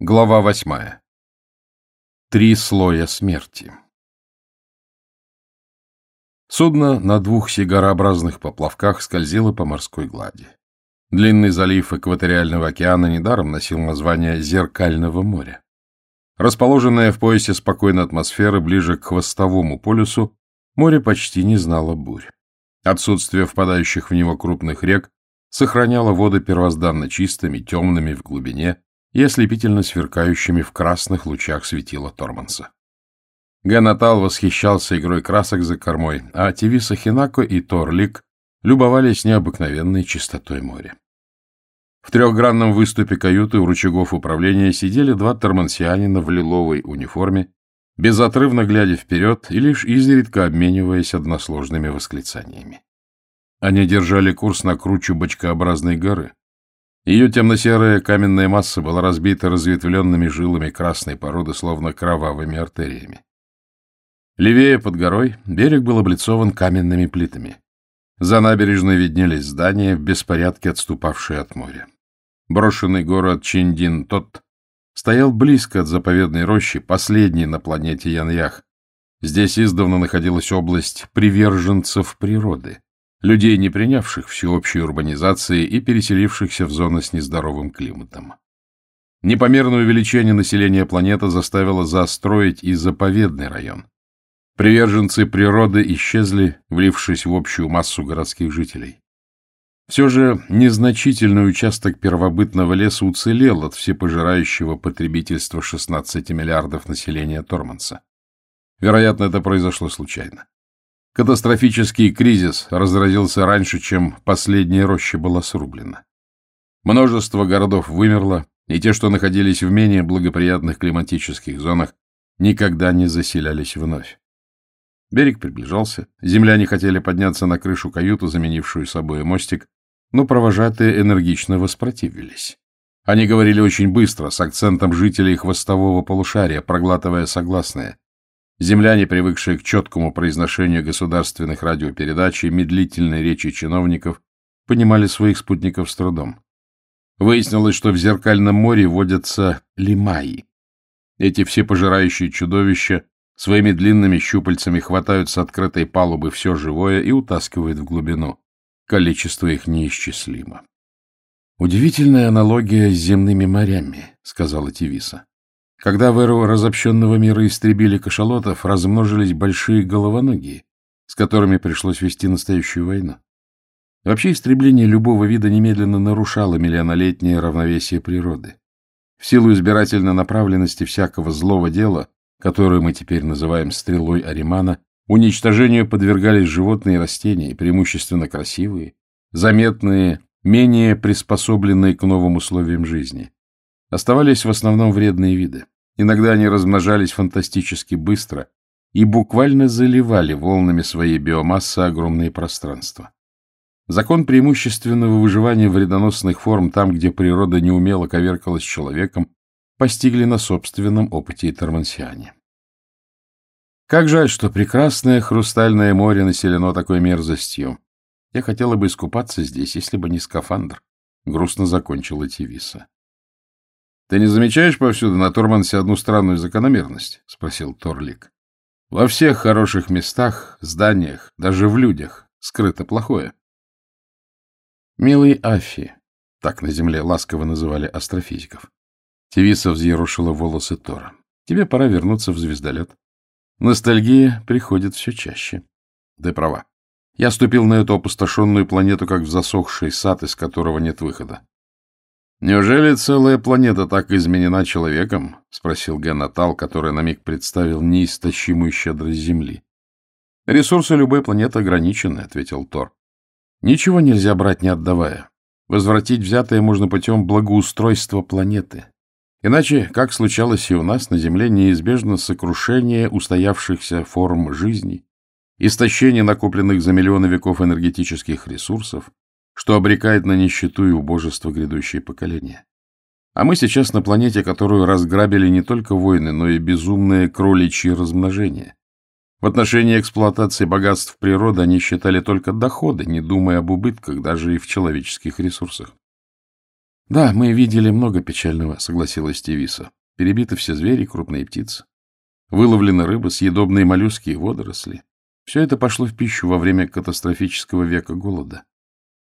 Глава восьмая. Три слоя смерти. Судно на двух сигарообразных поплавках скользило по морской глади. Длинный залив экваториального океана недаром носил название «Зеркального моря». Расположенное в поясе спокойной атмосферы ближе к хвостовому полюсу, море почти не знало бурь. Отсутствие впадающих в него крупных рек сохраняло воды первозданно чистыми, темными в глубине, и ослепительно сверкающими в красных лучах светила Торманса. Ганатал восхищался игрой красок за кормой, а Тивиса Хинако и Торлик любовались необыкновенной чистотой моря. В трехгранном выступе каюты у рычагов управления сидели два тормансианина в лиловой униформе, безотрывно глядя вперед и лишь изредка обмениваясь односложными восклицаниями. Они держали курс на кручу бочкообразной горы, ее темно-серая каменная масса была разбита разветвленными жилами красной породы, словно кровавыми артериями. Левее под горой берег был облицован каменными плитами. За набережной виднелись здания, в беспорядке отступавшие от моря. Брошенный город Чиндин-Тот стоял близко от заповедной рощи, последней на планете Яньях. Здесь издавна находилась область приверженцев природы, людей, не принявших всеобщей урбанизации и переселившихся в зоны с нездоровым климатом. Непомерное увеличение населения планеты заставило застроить и заповедный район. Приверженцы природы исчезли, влившись в общую массу городских жителей. Все же незначительный участок первобытного леса уцелел от всепожирающего потребительства 16 миллиардов населения Торманса. Вероятно, это произошло случайно. Катастрофический кризис разразился раньше, чем последняя роща была срублена. Множество городов вымерло, и те, что находились в менее благоприятных климатических зонах, никогда не заселялись вновь. Берег приближался, земляне хотели подняться на крышу каюту, заменившую собой мостик, но провожатые энергично воспротивились. Они говорили очень быстро, с акцентом жителей хвостового полушария, проглатывая согласные. Земляне, привыкшие к четкому произношению государственных радиопередач и медлительной речи чиновников, понимали своих спутников с трудом. Выяснилось, что в Зеркальном море водятся лимаи. Эти всепожирающие чудовища своими длинными щупальцами хватают с открытой палубы все живое и утаскивают в глубину. Количество их неисчислимо. «Удивительная аналогия с земными морями», — сказала Тивиса. Когда в эру разобщенного мира истребили кашалотов, размножились большие головоногие, с которыми пришлось вести настоящую войну. Вообще истребление любого вида немедленно нарушало миллионолетнее равновесие природы. В силу избирательной направленности всякого злого дела, которое мы теперь называем стрелой Аримана, уничтожению подвергались животные и растения, преимущественно красивые, заметные, менее приспособленные к новым условиям жизни. Оставались в основном вредные виды. Иногда они размножались фантастически быстро и буквально заливали волнами своей биомассы огромные пространства. Закон преимущественного выживания вредоносных форм там, где природа неумело коверкалась человеком, постигли на собственном опыте и тормансиане. Как жаль, что прекрасное хрустальное море населено такой мерзостью. Я хотела бы искупаться здесь, если бы не скафандр. Грустно закончила Тивиса. — Ты не замечаешь повсюду на Тормансе одну странную закономерность? — спросил Торлик. — Во всех хороших местах, зданиях, даже в людях скрыто плохое. — Милый Афи, — так на Земле ласково называли астрофизиков. Тевиса взъерушила волосы Тора. — Тебе пора вернуться в звездолет. Ностальгия приходит все чаще. Ты права. Я ступил на эту опустошенную планету, как в засохший сад, из которого нет выхода. «Неужели целая планета так изменена человеком?» — спросил Генатал, который на миг представил неистощимую щедрость Земли. «Ресурсы любой планеты ограничены», — ответил Тор. «Ничего нельзя брать, не отдавая. Возвратить взятое можно путем благоустройства планеты. Иначе, как случалось и у нас, на Земле неизбежно сокрушение устоявшихся форм жизни, истощение накопленных за миллионы веков энергетических ресурсов, что обрекает на нищету и убожество грядущие поколения. А мы сейчас на планете, которую разграбили не только войны, но и безумное кроличье размножение. В отношении эксплуатации богатств природы они считали только доходы, не думая об убытках даже и в человеческих ресурсах. — Да, мы видели много печального, — согласилась Тевиса. Перебиты все звери, крупные птицы. Выловлены рыба, съедобные моллюски и водоросли. Все это пошло в пищу во время катастрофического века голода.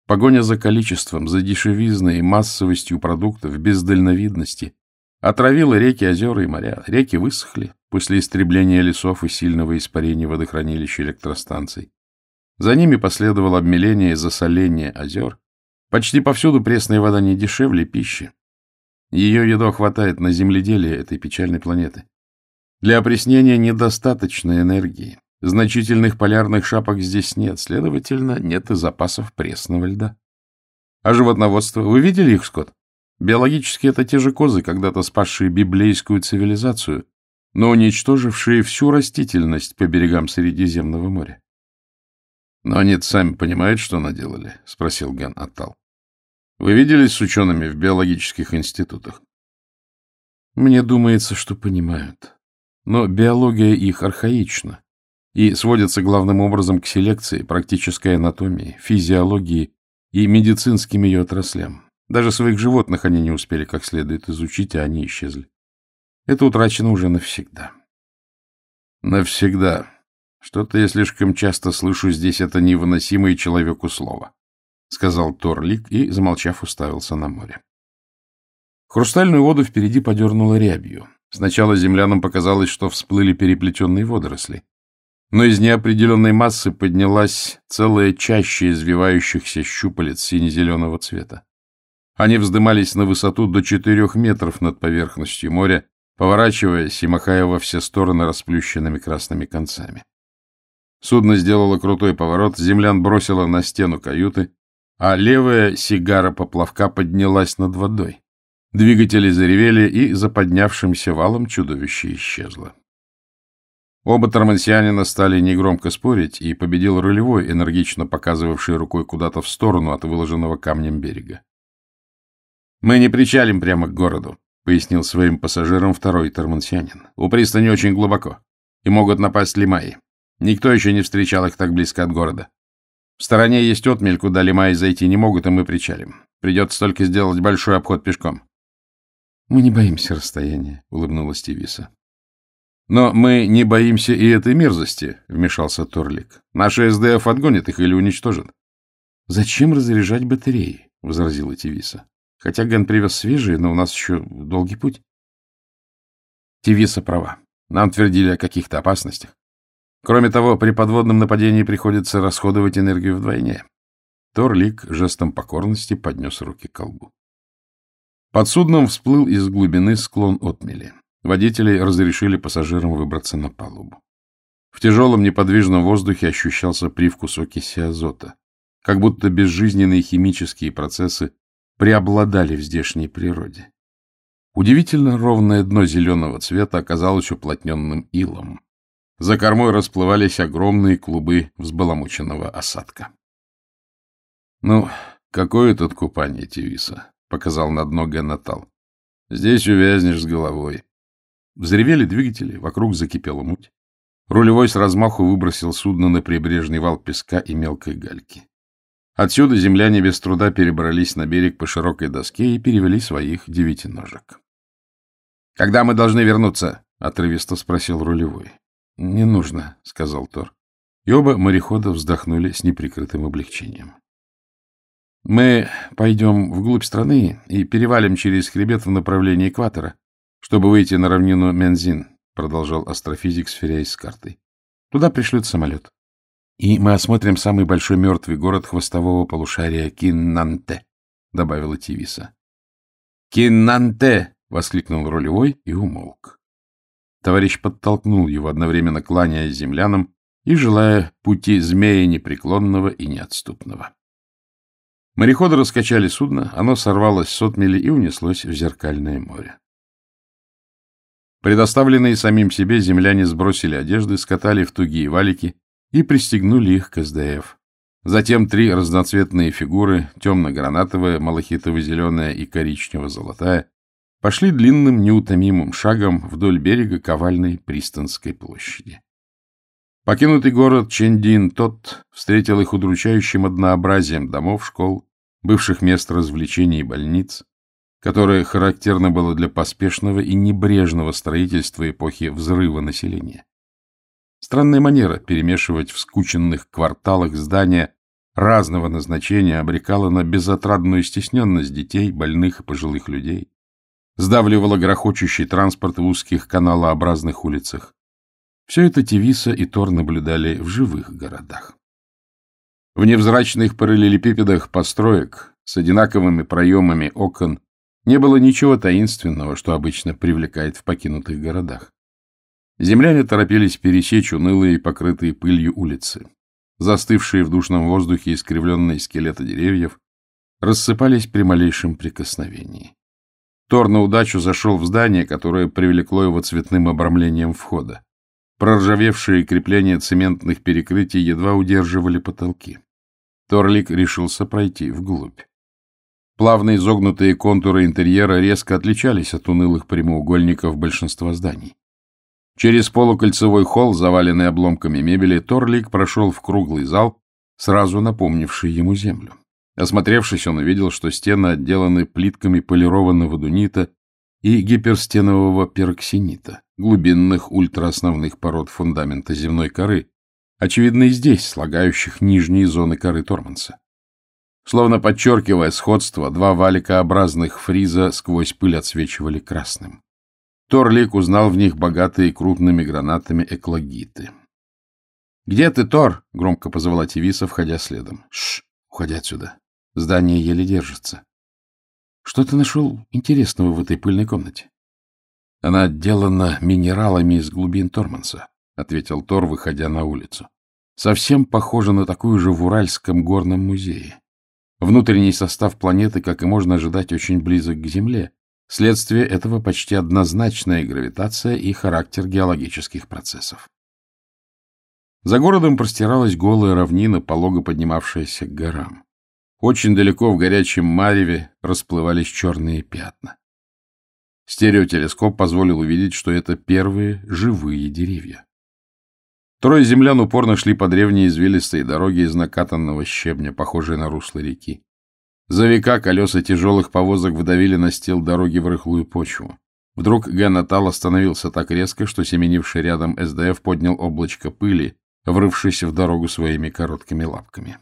Погоня за количеством, за дешевизной и массовостью продуктов, без дальновидности отравила реки, озера и моря. Реки высохли после истребления лесов и сильного испарения водохранилищ электростанций. За ними последовало обмеление и засоление озер. Почти повсюду пресная вода не дешевле пищи. Ее едва хватает на земледелие этой печальной планеты. Для опреснения недостаточно энергии. Значительных полярных шапок здесь нет, следовательно, нет и запасов пресного льда. А животноводство? Вы видели их, Скотт? Биологически это те же козы, когда-то спасшие библейскую цивилизацию, но уничтожившие всю растительность по берегам Средиземного моря. — Но они сами понимают, что наделали? — спросил Ген Аттал. — Вы виделись с учеными в биологических институтах? — Мне думается, что понимают. Но биология их архаична и сводится главным образом к селекции, практической анатомии, физиологии и медицинским ее отраслям. Даже своих животных они не успели как следует изучить, а они исчезли. Это утрачено уже навсегда. Навсегда. Что-то я слишком часто слышу здесь это невыносимое человеку слово, — сказал Торлик и, замолчав, уставился на море. Хрустальную воду впереди подернула рябью. Сначала землянам показалось, что всплыли переплетенные водоросли но из неопределенной массы поднялась целая чаща извивающихся щупалец сине-зеленого цвета. Они вздымались на высоту до четырех метров над поверхностью моря, поворачиваясь и махая во все стороны расплющенными красными концами. Судно сделало крутой поворот, землян бросило на стену каюты, а левая сигара поплавка поднялась над водой. Двигатели заревели, и за поднявшимся валом чудовище исчезло. Оба тормансианина стали негромко спорить, и победил рулевой, энергично показывавший рукой куда-то в сторону от выложенного камнем берега. «Мы не причалим прямо к городу», — пояснил своим пассажирам второй тормансианин. «У пристани очень глубоко, и могут напасть лимаи. Никто еще не встречал их так близко от города. В стороне есть отмель, куда лимаи зайти не могут, и мы причалим. Придется только сделать большой обход пешком». «Мы не боимся расстояния», — улыбнулась Тивиса. Но мы не боимся и этой мерзости, — вмешался Торлик. Наши СДФ отгонят их или уничтожат. — Зачем разряжать батареи? — возразила Тивиса. — Хотя Ген привез свежие, но у нас еще долгий путь. Тивиса права. Нам твердили о каких-то опасностях. Кроме того, при подводном нападении приходится расходовать энергию вдвойне. Торлик жестом покорности поднес руки к колбу. Под судном всплыл из глубины склон отмели. Водители разрешили пассажирам выбраться на палубу. В тяжелом неподвижном воздухе ощущался привкус окиси азота, как будто безжизненные химические процессы преобладали в здешней природе. Удивительно ровное дно зеленого цвета оказалось уплотненным илом. За кормой расплывались огромные клубы взбаламученного осадка. — Ну, какое тут купание, Тивиса? — показал на дно Геннатал. — Здесь увязнешь с головой. Взревели двигатели, вокруг закипела муть. Рулевой с размаху выбросил судно на прибрежный вал песка и мелкой гальки. Отсюда земляне без труда перебрались на берег по широкой доске и перевели своих девятиножек. — Когда мы должны вернуться? — отрывисто спросил рулевой. — Не нужно, — сказал Тор. И оба морехода вздохнули с неприкрытым облегчением. — Мы пойдем вглубь страны и перевалим через хребет в направлении экватора, чтобы выйти на равнину Мензин, продолжал астрофизик, сверяясь с картой. Туда пришлют самолет. И мы осмотрим самый большой мертвый город хвостового полушария Киннанте, добавила Тивиса. Киннанте! воскликнул рулевой и умолк. Товарищ подтолкнул его, одновременно кланяясь землянам и желая пути змея непреклонного и неотступного. Мореходы раскачали судно, оно сорвалось с отмели и унеслось в зеркальное море. Предоставленные самим себе земляне сбросили одежды, скатали в тугие валики и пристегнули их к СДФ. Затем три разноцветные фигуры, темно-гранатовая, малахитово-зеленая и коричнево-золотая, пошли длинным неутомимым шагом вдоль берега Ковальной Пристанской площади. Покинутый город Чендин тот встретил их удручающим однообразием домов, школ, бывших мест развлечений и больниц, которое характерно было для поспешного и небрежного строительства эпохи взрыва населения. Странная манера перемешивать в скученных кварталах здания разного назначения обрекала на безотрадную стесненность детей, больных и пожилых людей, сдавливала грохочущий транспорт в узких каналообразных улицах. Все это Тевиса и Тор наблюдали в живых городах. В невзрачных параллелепипедах построек с одинаковыми проемами окон не было ничего таинственного, что обычно привлекает в покинутых городах. Земляне торопились пересечь унылые, покрытые пылью улицы. Застывшие в душном воздухе искривленные скелеты деревьев рассыпались при малейшем прикосновении. Тор на удачу зашел в здание, которое привлекло его цветным обрамлением входа. Проржавевшие крепления цементных перекрытий едва удерживали потолки. Торлик решился пройти вглубь. Плавно изогнутые контуры интерьера резко отличались от унылых прямоугольников большинства зданий. Через полукольцевой холл, заваленный обломками мебели, Торлик прошел в круглый зал, сразу напомнивший ему землю. Осмотревшись, он увидел, что стены отделаны плитками полированного дунита и гиперстенового пероксинита, глубинных ультраосновных пород фундамента земной коры, очевидно и здесь, слагающих нижние зоны коры Торманса. Словно подчеркивая сходство, два валикообразных фриза сквозь пыль отсвечивали красным. Торлик узнал в них богатые крупными гранатами экологиты. — Где ты, Тор? — громко позвала Тевиса, входя следом. — Шш, уходи отсюда. Здание еле держится. — Что ты нашел интересного в этой пыльной комнате? — Она отделана минералами из глубин Торманса, — ответил Тор, выходя на улицу. — Совсем похоже на такую же в Уральском горном музее. Внутренний состав планеты, как и можно ожидать, очень близок к Земле, Следствие этого почти однозначная гравитация и характер геологических процессов. За городом простиралась голая равнина, полого поднимавшаяся к горам. Очень далеко в горячем мареве расплывались черные пятна. Стереотелескоп позволил увидеть, что это первые живые деревья. Трое землян упорно шли по древней извилистой дороге из накатанного щебня, похожей на русло реки. За века колеса тяжелых повозок вдавили на стел дороги в рыхлую почву. Вдруг Ганатал остановился так резко, что семенивший рядом СДФ поднял облачко пыли, врывшись в дорогу своими короткими лапками.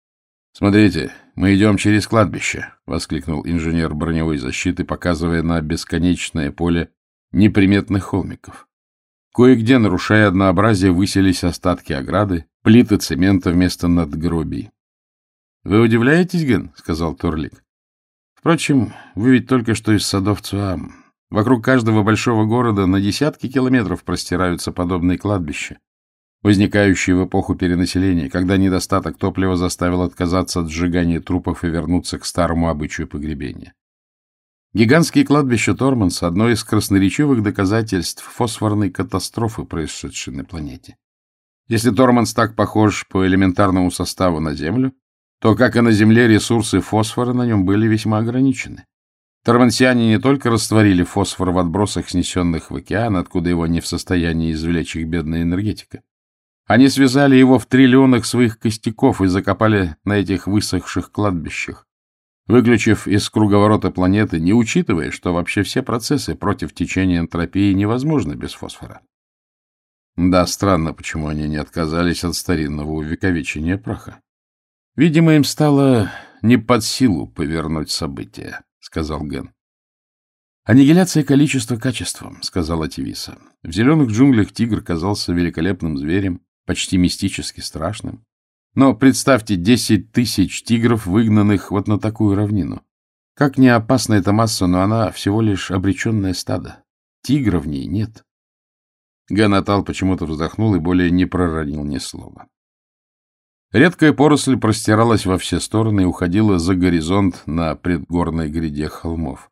— Смотрите, мы идем через кладбище! — воскликнул инженер броневой защиты, показывая на бесконечное поле неприметных холмиков. Кое-где, нарушая однообразие, выселись остатки ограды, плиты цемента вместо надгробий. — Вы удивляетесь, Ген? — сказал Торлик. — Впрочем, вы ведь только что из садов Цуам. Вокруг каждого большого города на десятки километров простираются подобные кладбища, возникающие в эпоху перенаселения, когда недостаток топлива заставил отказаться от сжигания трупов и вернуться к старому обычаю погребения. Гигантские кладбища Торманс — одно из красноречивых доказательств фосфорной катастрофы, происшедшей на планете. Если Торманс так похож по элементарному составу на Землю, то, как и на Земле, ресурсы фосфора на нем были весьма ограничены. Тормансиане не только растворили фосфор в отбросах, снесенных в океан, откуда его не в состоянии извлечь их бедная энергетика. Они связали его в триллионах своих костяков и закопали на этих высохших кладбищах, выключив из круговорота планеты, не учитывая, что вообще все процессы против течения энтропии невозможны без фосфора. Да, странно, почему они не отказались от старинного увековечения праха. Видимо, им стало не под силу повернуть события, — сказал Ген. «Аннигиляция количества качеством», — сказала Тивиса. В зеленых джунглях тигр казался великолепным зверем, почти мистически страшным. Но представьте десять тысяч тигров, выгнанных вот на такую равнину. Как не опасна эта масса, но она всего лишь обреченное стадо. Тигра в ней нет. Ганатал почему-то вздохнул и более не проронил ни слова. Редкая поросль простиралась во все стороны и уходила за горизонт на предгорной гряде холмов.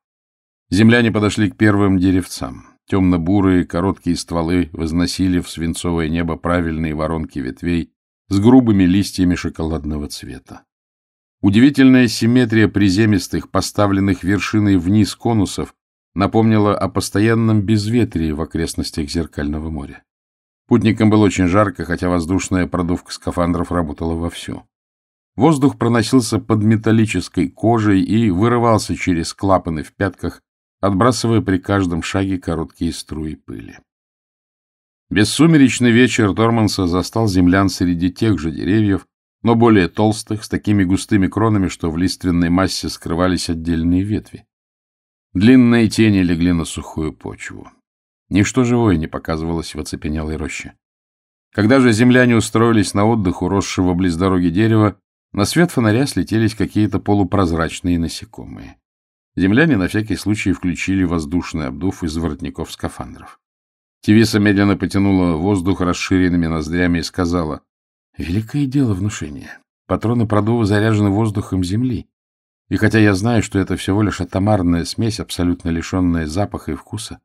Земляне подошли к первым деревцам. Темно-бурые короткие стволы возносили в свинцовое небо правильные воронки ветвей с грубыми листьями шоколадного цвета. Удивительная симметрия приземистых, поставленных вершиной вниз конусов, напомнила о постоянном безветрии в окрестностях Зеркального моря. Путникам было очень жарко, хотя воздушная продувка скафандров работала вовсю. Воздух проносился под металлической кожей и вырывался через клапаны в пятках, отбрасывая при каждом шаге короткие струи пыли. Бессумеречный вечер Торманса застал землян среди тех же деревьев, но более толстых, с такими густыми кронами, что в лиственной массе скрывались отдельные ветви. Длинные тени легли на сухую почву. Ничто живое не показывалось в оцепенелой роще. Когда же земляне устроились на отдых у росшего близ дороги дерева, на свет фонаря слетелись какие-то полупрозрачные насекомые. Земляне на всякий случай включили воздушный обдув из воротников скафандров. Тивиса медленно потянула воздух расширенными ноздрями и сказала, «Великое дело внушения. Патроны продува заряжены воздухом Земли. И хотя я знаю, что это всего лишь атомарная смесь, абсолютно лишенная запаха и вкуса,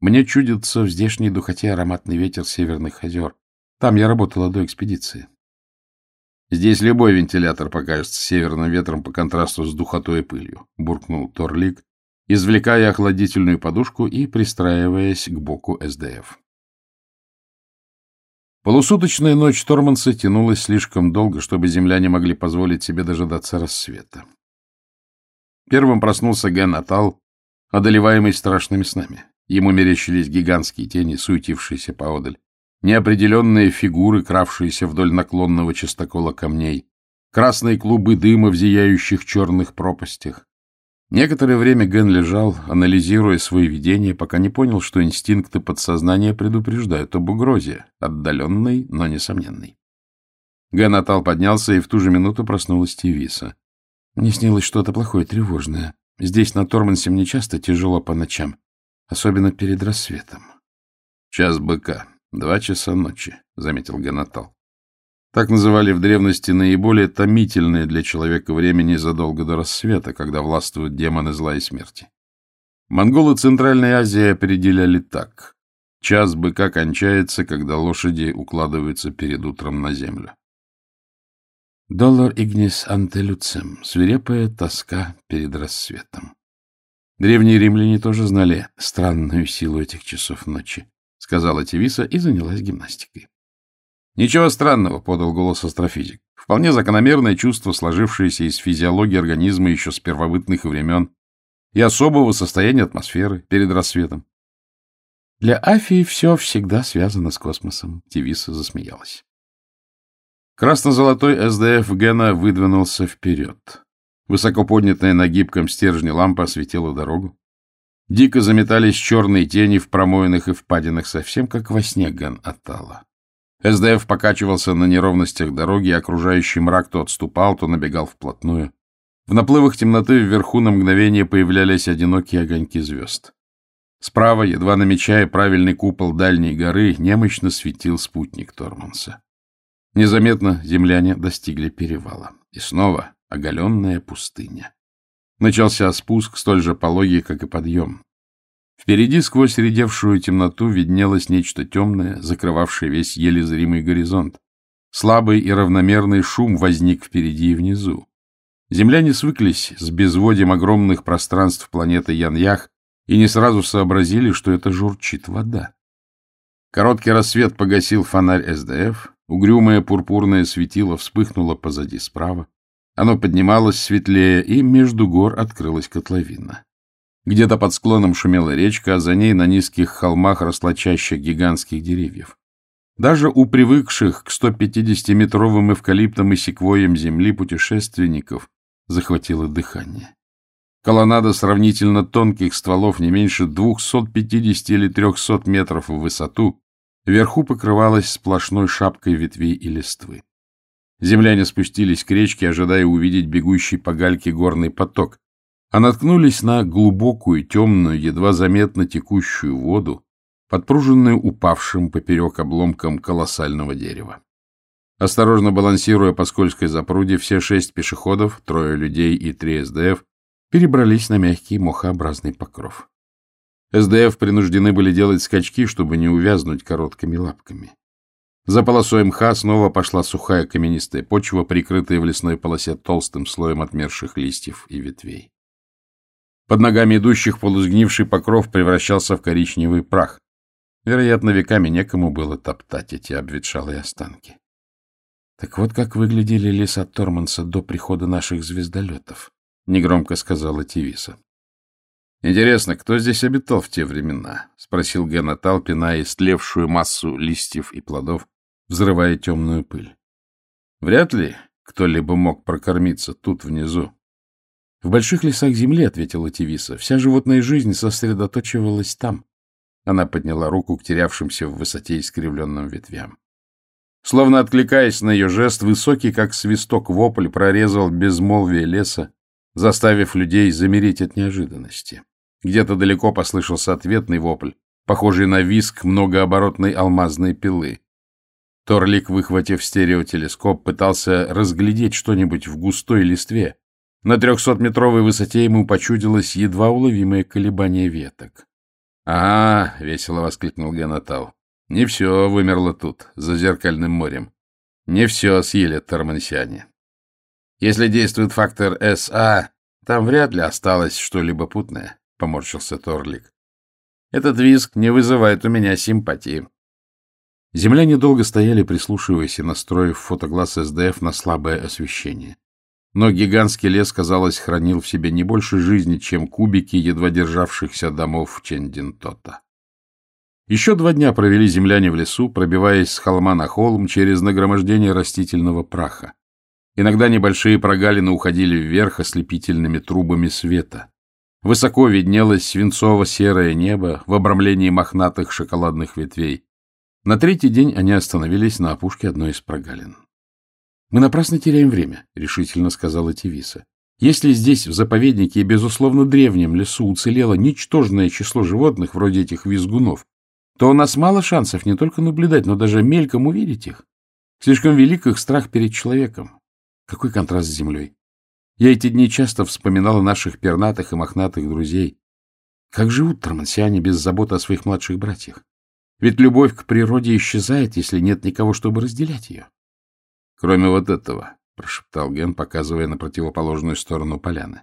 мне чудится в здешней духоте ароматный ветер северных озер. Там я работала до экспедиции. Здесь любой вентилятор покажется северным ветром по контрасту с духотой и пылью, — буркнул Торлик, извлекая охладительную подушку и пристраиваясь к боку СДФ. Полусуточная ночь Торманса тянулась слишком долго, чтобы земляне могли позволить себе дожидаться рассвета. Первым проснулся Ген Атал, одолеваемый страшными снами. Ему мерещились гигантские тени, суетившиеся поодаль неопределенные фигуры, кравшиеся вдоль наклонного частокола камней, красные клубы дыма в зияющих черных пропастях. Некоторое время Ген лежал, анализируя свои видения, пока не понял, что инстинкты подсознания предупреждают об угрозе, отдаленной, но несомненной. Ген Атал поднялся, и в ту же минуту проснулась Тивиса. Мне снилось что-то плохое, тревожное. Здесь, на Тормансе, мне часто тяжело по ночам, особенно перед рассветом. Час быка. Два часа ночи, — заметил Ганатал. Так называли в древности наиболее томительное для человека время задолго до рассвета, когда властвуют демоны зла и смерти. Монголы Центральной Азии определяли так. Час быка кончается, когда лошади укладываются перед утром на землю. Доллар игнис антелюцем, свирепая тоска перед рассветом. Древние римляне тоже знали странную силу этих часов ночи сказала Тевиса и занялась гимнастикой. Ничего странного, подал голос астрофизик. Вполне закономерное чувство, сложившееся из физиологии организма еще с первобытных времен и особого состояния атмосферы перед рассветом. Для Афии все всегда связано с космосом, Тевиса засмеялась. Красно-золотой СДФ Гена выдвинулся вперед. Высоко поднятая на гибком стержне лампа осветила дорогу. Дико заметались черные тени в промоинах и впадинах, совсем как во сне Ган Атала. СДФ покачивался на неровностях дороги, окружающий мрак то отступал, то набегал вплотную. В наплывах темноты вверху на мгновение появлялись одинокие огоньки звезд. Справа, едва намечая правильный купол дальней горы, немощно светил спутник Торманса. Незаметно земляне достигли перевала. И снова оголенная пустыня. Начался спуск, столь же пологий, как и подъем. Впереди, сквозь редевшую темноту, виднелось нечто темное, закрывавшее весь еле зримый горизонт. Слабый и равномерный шум возник впереди и внизу. Земляне свыклись с безводием огромных пространств планеты Яньях и не сразу сообразили, что это журчит вода. Короткий рассвет погасил фонарь СДФ, угрюмое пурпурное светило вспыхнуло позади справа. Оно поднималось светлее, и между гор открылась котловина. Где-то под склоном шумела речка, а за ней на низких холмах росла чаща гигантских деревьев. Даже у привыкших к 150-метровым эвкалиптам и секвоям земли путешественников захватило дыхание. Колоннада сравнительно тонких стволов не меньше 250 или 300 метров в высоту вверху покрывалась сплошной шапкой ветвей и листвы. Земляне спустились к речке, ожидая увидеть бегущий по гальке горный поток, а наткнулись на глубокую, темную, едва заметно текущую воду, подпруженную упавшим поперек обломком колоссального дерева. Осторожно балансируя по скользкой запруде, все шесть пешеходов, трое людей и три СДФ, перебрались на мягкий мохообразный покров. СДФ принуждены были делать скачки, чтобы не увязнуть короткими лапками. За полосой мха снова пошла сухая каменистая почва, прикрытая в лесной полосе толстым слоем отмерших листьев и ветвей. Под ногами идущих полузгнивший покров превращался в коричневый прах. Вероятно, веками некому было топтать эти обветшалые останки. — Так вот как выглядели леса Торманса до прихода наших звездолетов, — негромко сказала Тивиса. — Интересно, кто здесь обитал в те времена? — спросил Генатал, пиная истлевшую массу листьев и плодов, взрывая темную пыль. — Вряд ли кто-либо мог прокормиться тут внизу. — В больших лесах земли, — ответила Тивиса, — вся животная жизнь сосредоточивалась там. Она подняла руку к терявшимся в высоте искривленным ветвям. Словно откликаясь на ее жест, высокий, как свисток вопль, прорезал безмолвие леса, заставив людей замереть от неожиданности. Где-то далеко послышался ответный вопль, похожий на виск многооборотной алмазной пилы. Торлик, выхватив стереотелескоп, пытался разглядеть что-нибудь в густой листве. На трехсотметровой высоте ему почудилось едва уловимое колебание веток. — Ага, — весело воскликнул Генатал. — Не все вымерло тут, за зеркальным морем. Не все съели тормансиане. Если действует фактор СА, там вряд ли осталось что-либо путное, — поморщился Торлик. Этот визг не вызывает у меня симпатии. Земляне долго стояли, прислушиваясь и настроив фотоглаз СДФ на слабое освещение. Но гигантский лес, казалось, хранил в себе не больше жизни, чем кубики едва державшихся домов Чендинтота. Еще два дня провели земляне в лесу, пробиваясь с холма на холм через нагромождение растительного праха. Иногда небольшие прогалины уходили вверх ослепительными трубами света. Высоко виднелось свинцово-серое небо в обрамлении мохнатых шоколадных ветвей. На третий день они остановились на опушке одной из прогалин. — Мы напрасно теряем время, — решительно сказала Тивиса. — Если здесь, в заповеднике и, безусловно, древнем лесу уцелело ничтожное число животных, вроде этих визгунов, то у нас мало шансов не только наблюдать, но даже мельком увидеть их. Слишком велик их страх перед человеком. Какой контраст с землей! Я эти дни часто вспоминала наших пернатых и мохнатых друзей. Как живут тормансиане без заботы о своих младших братьях? Ведь любовь к природе исчезает, если нет никого, чтобы разделять ее. — Кроме вот этого, — прошептал Ген, показывая на противоположную сторону поляны.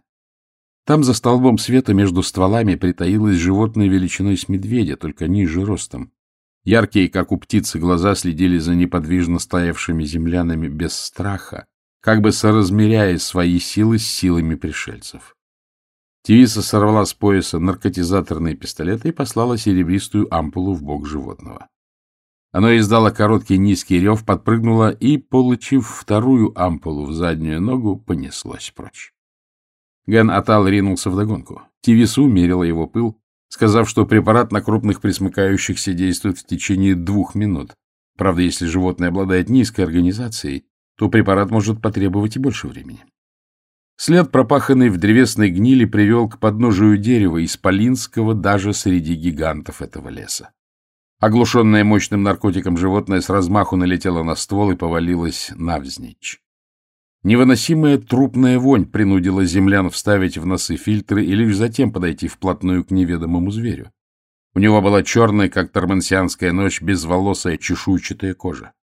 Там за столбом света между стволами притаилось животное величиной с медведя, только ниже ростом. Яркие, как у птицы, глаза следили за неподвижно стоявшими землянами без страха, как бы соразмеряя свои силы с силами пришельцев. Тивиса сорвала с пояса наркотизаторный пистолет и послала серебристую ампулу в бок животного. Оно издало короткий низкий рев, подпрыгнуло и, получив вторую ампулу в заднюю ногу, понеслось прочь. Ген Атал ринулся вдогонку. Тивису мерила его пыл, сказав, что препарат на крупных присмыкающихся действует в течение двух минут. Правда, если животное обладает низкой организацией, то препарат может потребовать и больше времени. След, пропаханный в древесной гнили, привел к подножию дерева исполинского даже среди гигантов этого леса. Оглушенное мощным наркотиком животное с размаху налетело на ствол и повалилось навзничь. Невыносимая трупная вонь принудила землян вставить в носы фильтры и лишь затем подойти вплотную к неведомому зверю. У него была черная, как тормансианская ночь, безволосая чешуйчатая кожа.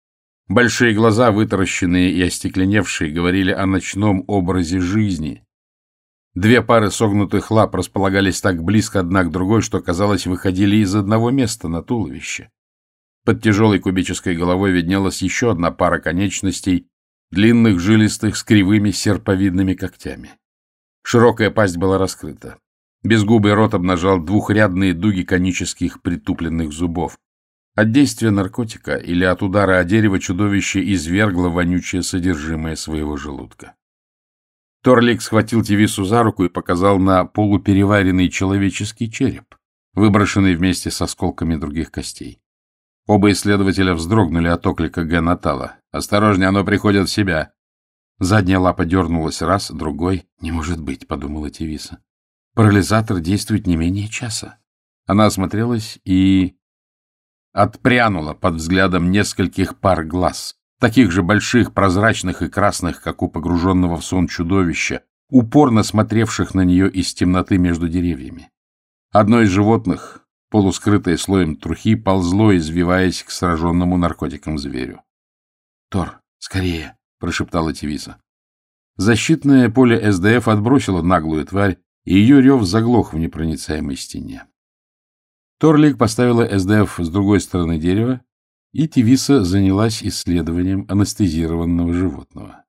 Большие глаза, вытаращенные и остекленевшие, говорили о ночном образе жизни. Две пары согнутых лап располагались так близко одна к другой, что, казалось, выходили из одного места на туловище. Под тяжелой кубической головой виднелась еще одна пара конечностей, длинных, жилистых, с кривыми серповидными когтями. Широкая пасть была раскрыта. Безгубый рот обнажал двухрядные дуги конических притупленных зубов. От действия наркотика или от удара о дерево чудовище извергло вонючее содержимое своего желудка. Торлик схватил Тивису за руку и показал на полупереваренный человеческий череп, выброшенный вместе с осколками других костей. Оба исследователя вздрогнули от оклика Генатала. «Осторожнее, оно приходит в себя!» Задняя лапа дернулась раз, другой. «Не может быть», — подумала Тивиса. «Парализатор действует не менее часа». Она осмотрелась и отпрянула под взглядом нескольких пар глаз, таких же больших, прозрачных и красных, как у погруженного в сон чудовища, упорно смотревших на нее из темноты между деревьями. Одно из животных, полускрытое слоем трухи, ползло, извиваясь к сраженному наркотиком зверю. — Тор, скорее! — прошептала Тивиса. Защитное поле СДФ отбросило наглую тварь, и ее рев заглох в непроницаемой стене. Торлик поставила СДФ с другой стороны дерева и Тивиса занялась исследованием анестезированного животного.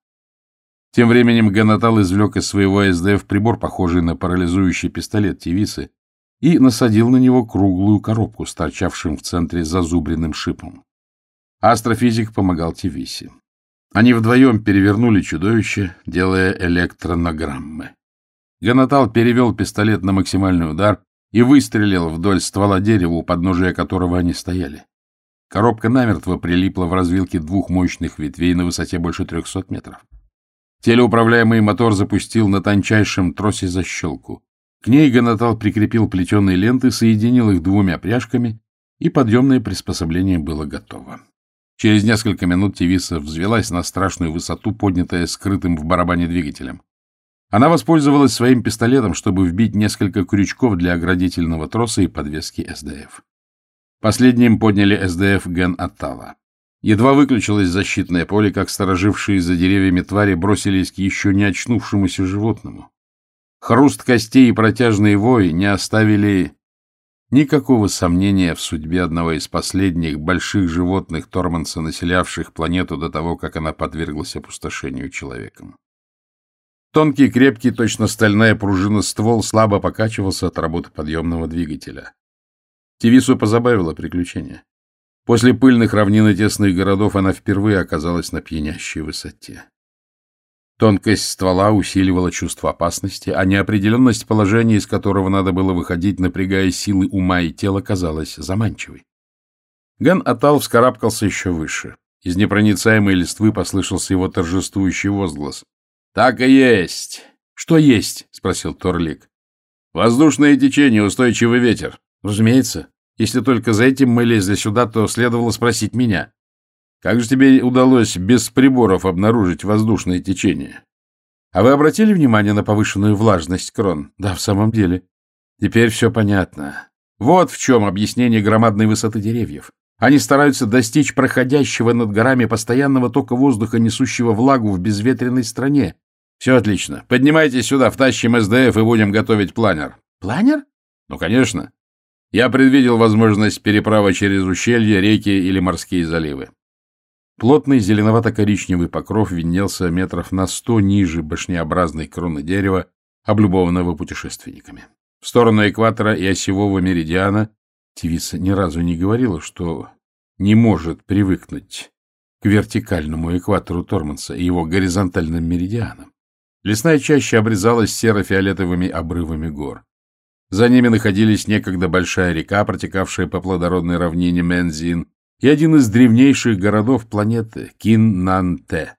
Тем временем Ганатал извлек из своего СДФ прибор, похожий на парализующий пистолет Тивисы, и насадил на него круглую коробку с торчавшим в центре зазубренным шипом. Астрофизик помогал Тивисе. Они вдвоем перевернули чудовище, делая электронограммы. Ганатал перевел пистолет на максимальный удар и выстрелил вдоль ствола дерева, у подножия которого они стояли. Коробка намертво прилипла в развилке двух мощных ветвей на высоте больше трехсот метров. Телеуправляемый мотор запустил на тончайшем тросе защелку. К ней Ганатал прикрепил плетеные ленты, соединил их двумя пряжками, и подъемное приспособление было готово. Через несколько минут Тевиса взвелась на страшную высоту, поднятая скрытым в барабане двигателем. Она воспользовалась своим пистолетом, чтобы вбить несколько крючков для оградительного троса и подвески СДФ. Последним подняли СДФ Ген Аттала. Едва выключилось защитное поле, как сторожившие за деревьями твари бросились к еще не очнувшемуся животному. Хруст костей и протяжные вои не оставили никакого сомнения в судьбе одного из последних больших животных Торманса, населявших планету до того, как она подверглась опустошению человеком. Тонкий, крепкий, точно стальная пружина ствол слабо покачивался от работы подъемного двигателя. Тивису позабавило приключение. После пыльных равнин и тесных городов она впервые оказалась на пьянящей высоте. Тонкость ствола усиливала чувство опасности, а неопределенность положения, из которого надо было выходить, напрягая силы ума и тела, казалась заманчивой. Ген Атал вскарабкался еще выше. Из непроницаемой листвы послышался его торжествующий возглас. — Так и есть! — Что есть? — спросил Торлик. — Воздушное течение, устойчивый ветер. — Разумеется. Если только за этим мы лезли сюда, то следовало спросить меня. Как же тебе удалось без приборов обнаружить воздушное течение? А вы обратили внимание на повышенную влажность крон? Да, в самом деле. Теперь все понятно. Вот в чем объяснение громадной высоты деревьев. Они стараются достичь проходящего над горами постоянного тока воздуха, несущего влагу в безветренной стране. Все отлично. Поднимайтесь сюда, втащим СДФ и будем готовить планер. Планер? Ну, конечно. Я предвидел возможность переправы через ущелья, реки или морские заливы. Плотный зеленовато-коричневый покров виднелся метров на сто ниже башнеобразной кроны дерева, облюбованного путешественниками. В сторону экватора и осевого меридиана Тивиса ни разу не говорила, что не может привыкнуть к вертикальному экватору Торманса и его горизонтальным меридианам. Лесная чаща обрезалась серо-фиолетовыми обрывами гор. За ними находились некогда большая река, протекавшая по плодородной равнине Мензин, и один из древнейших городов планеты — Кин-Нанте.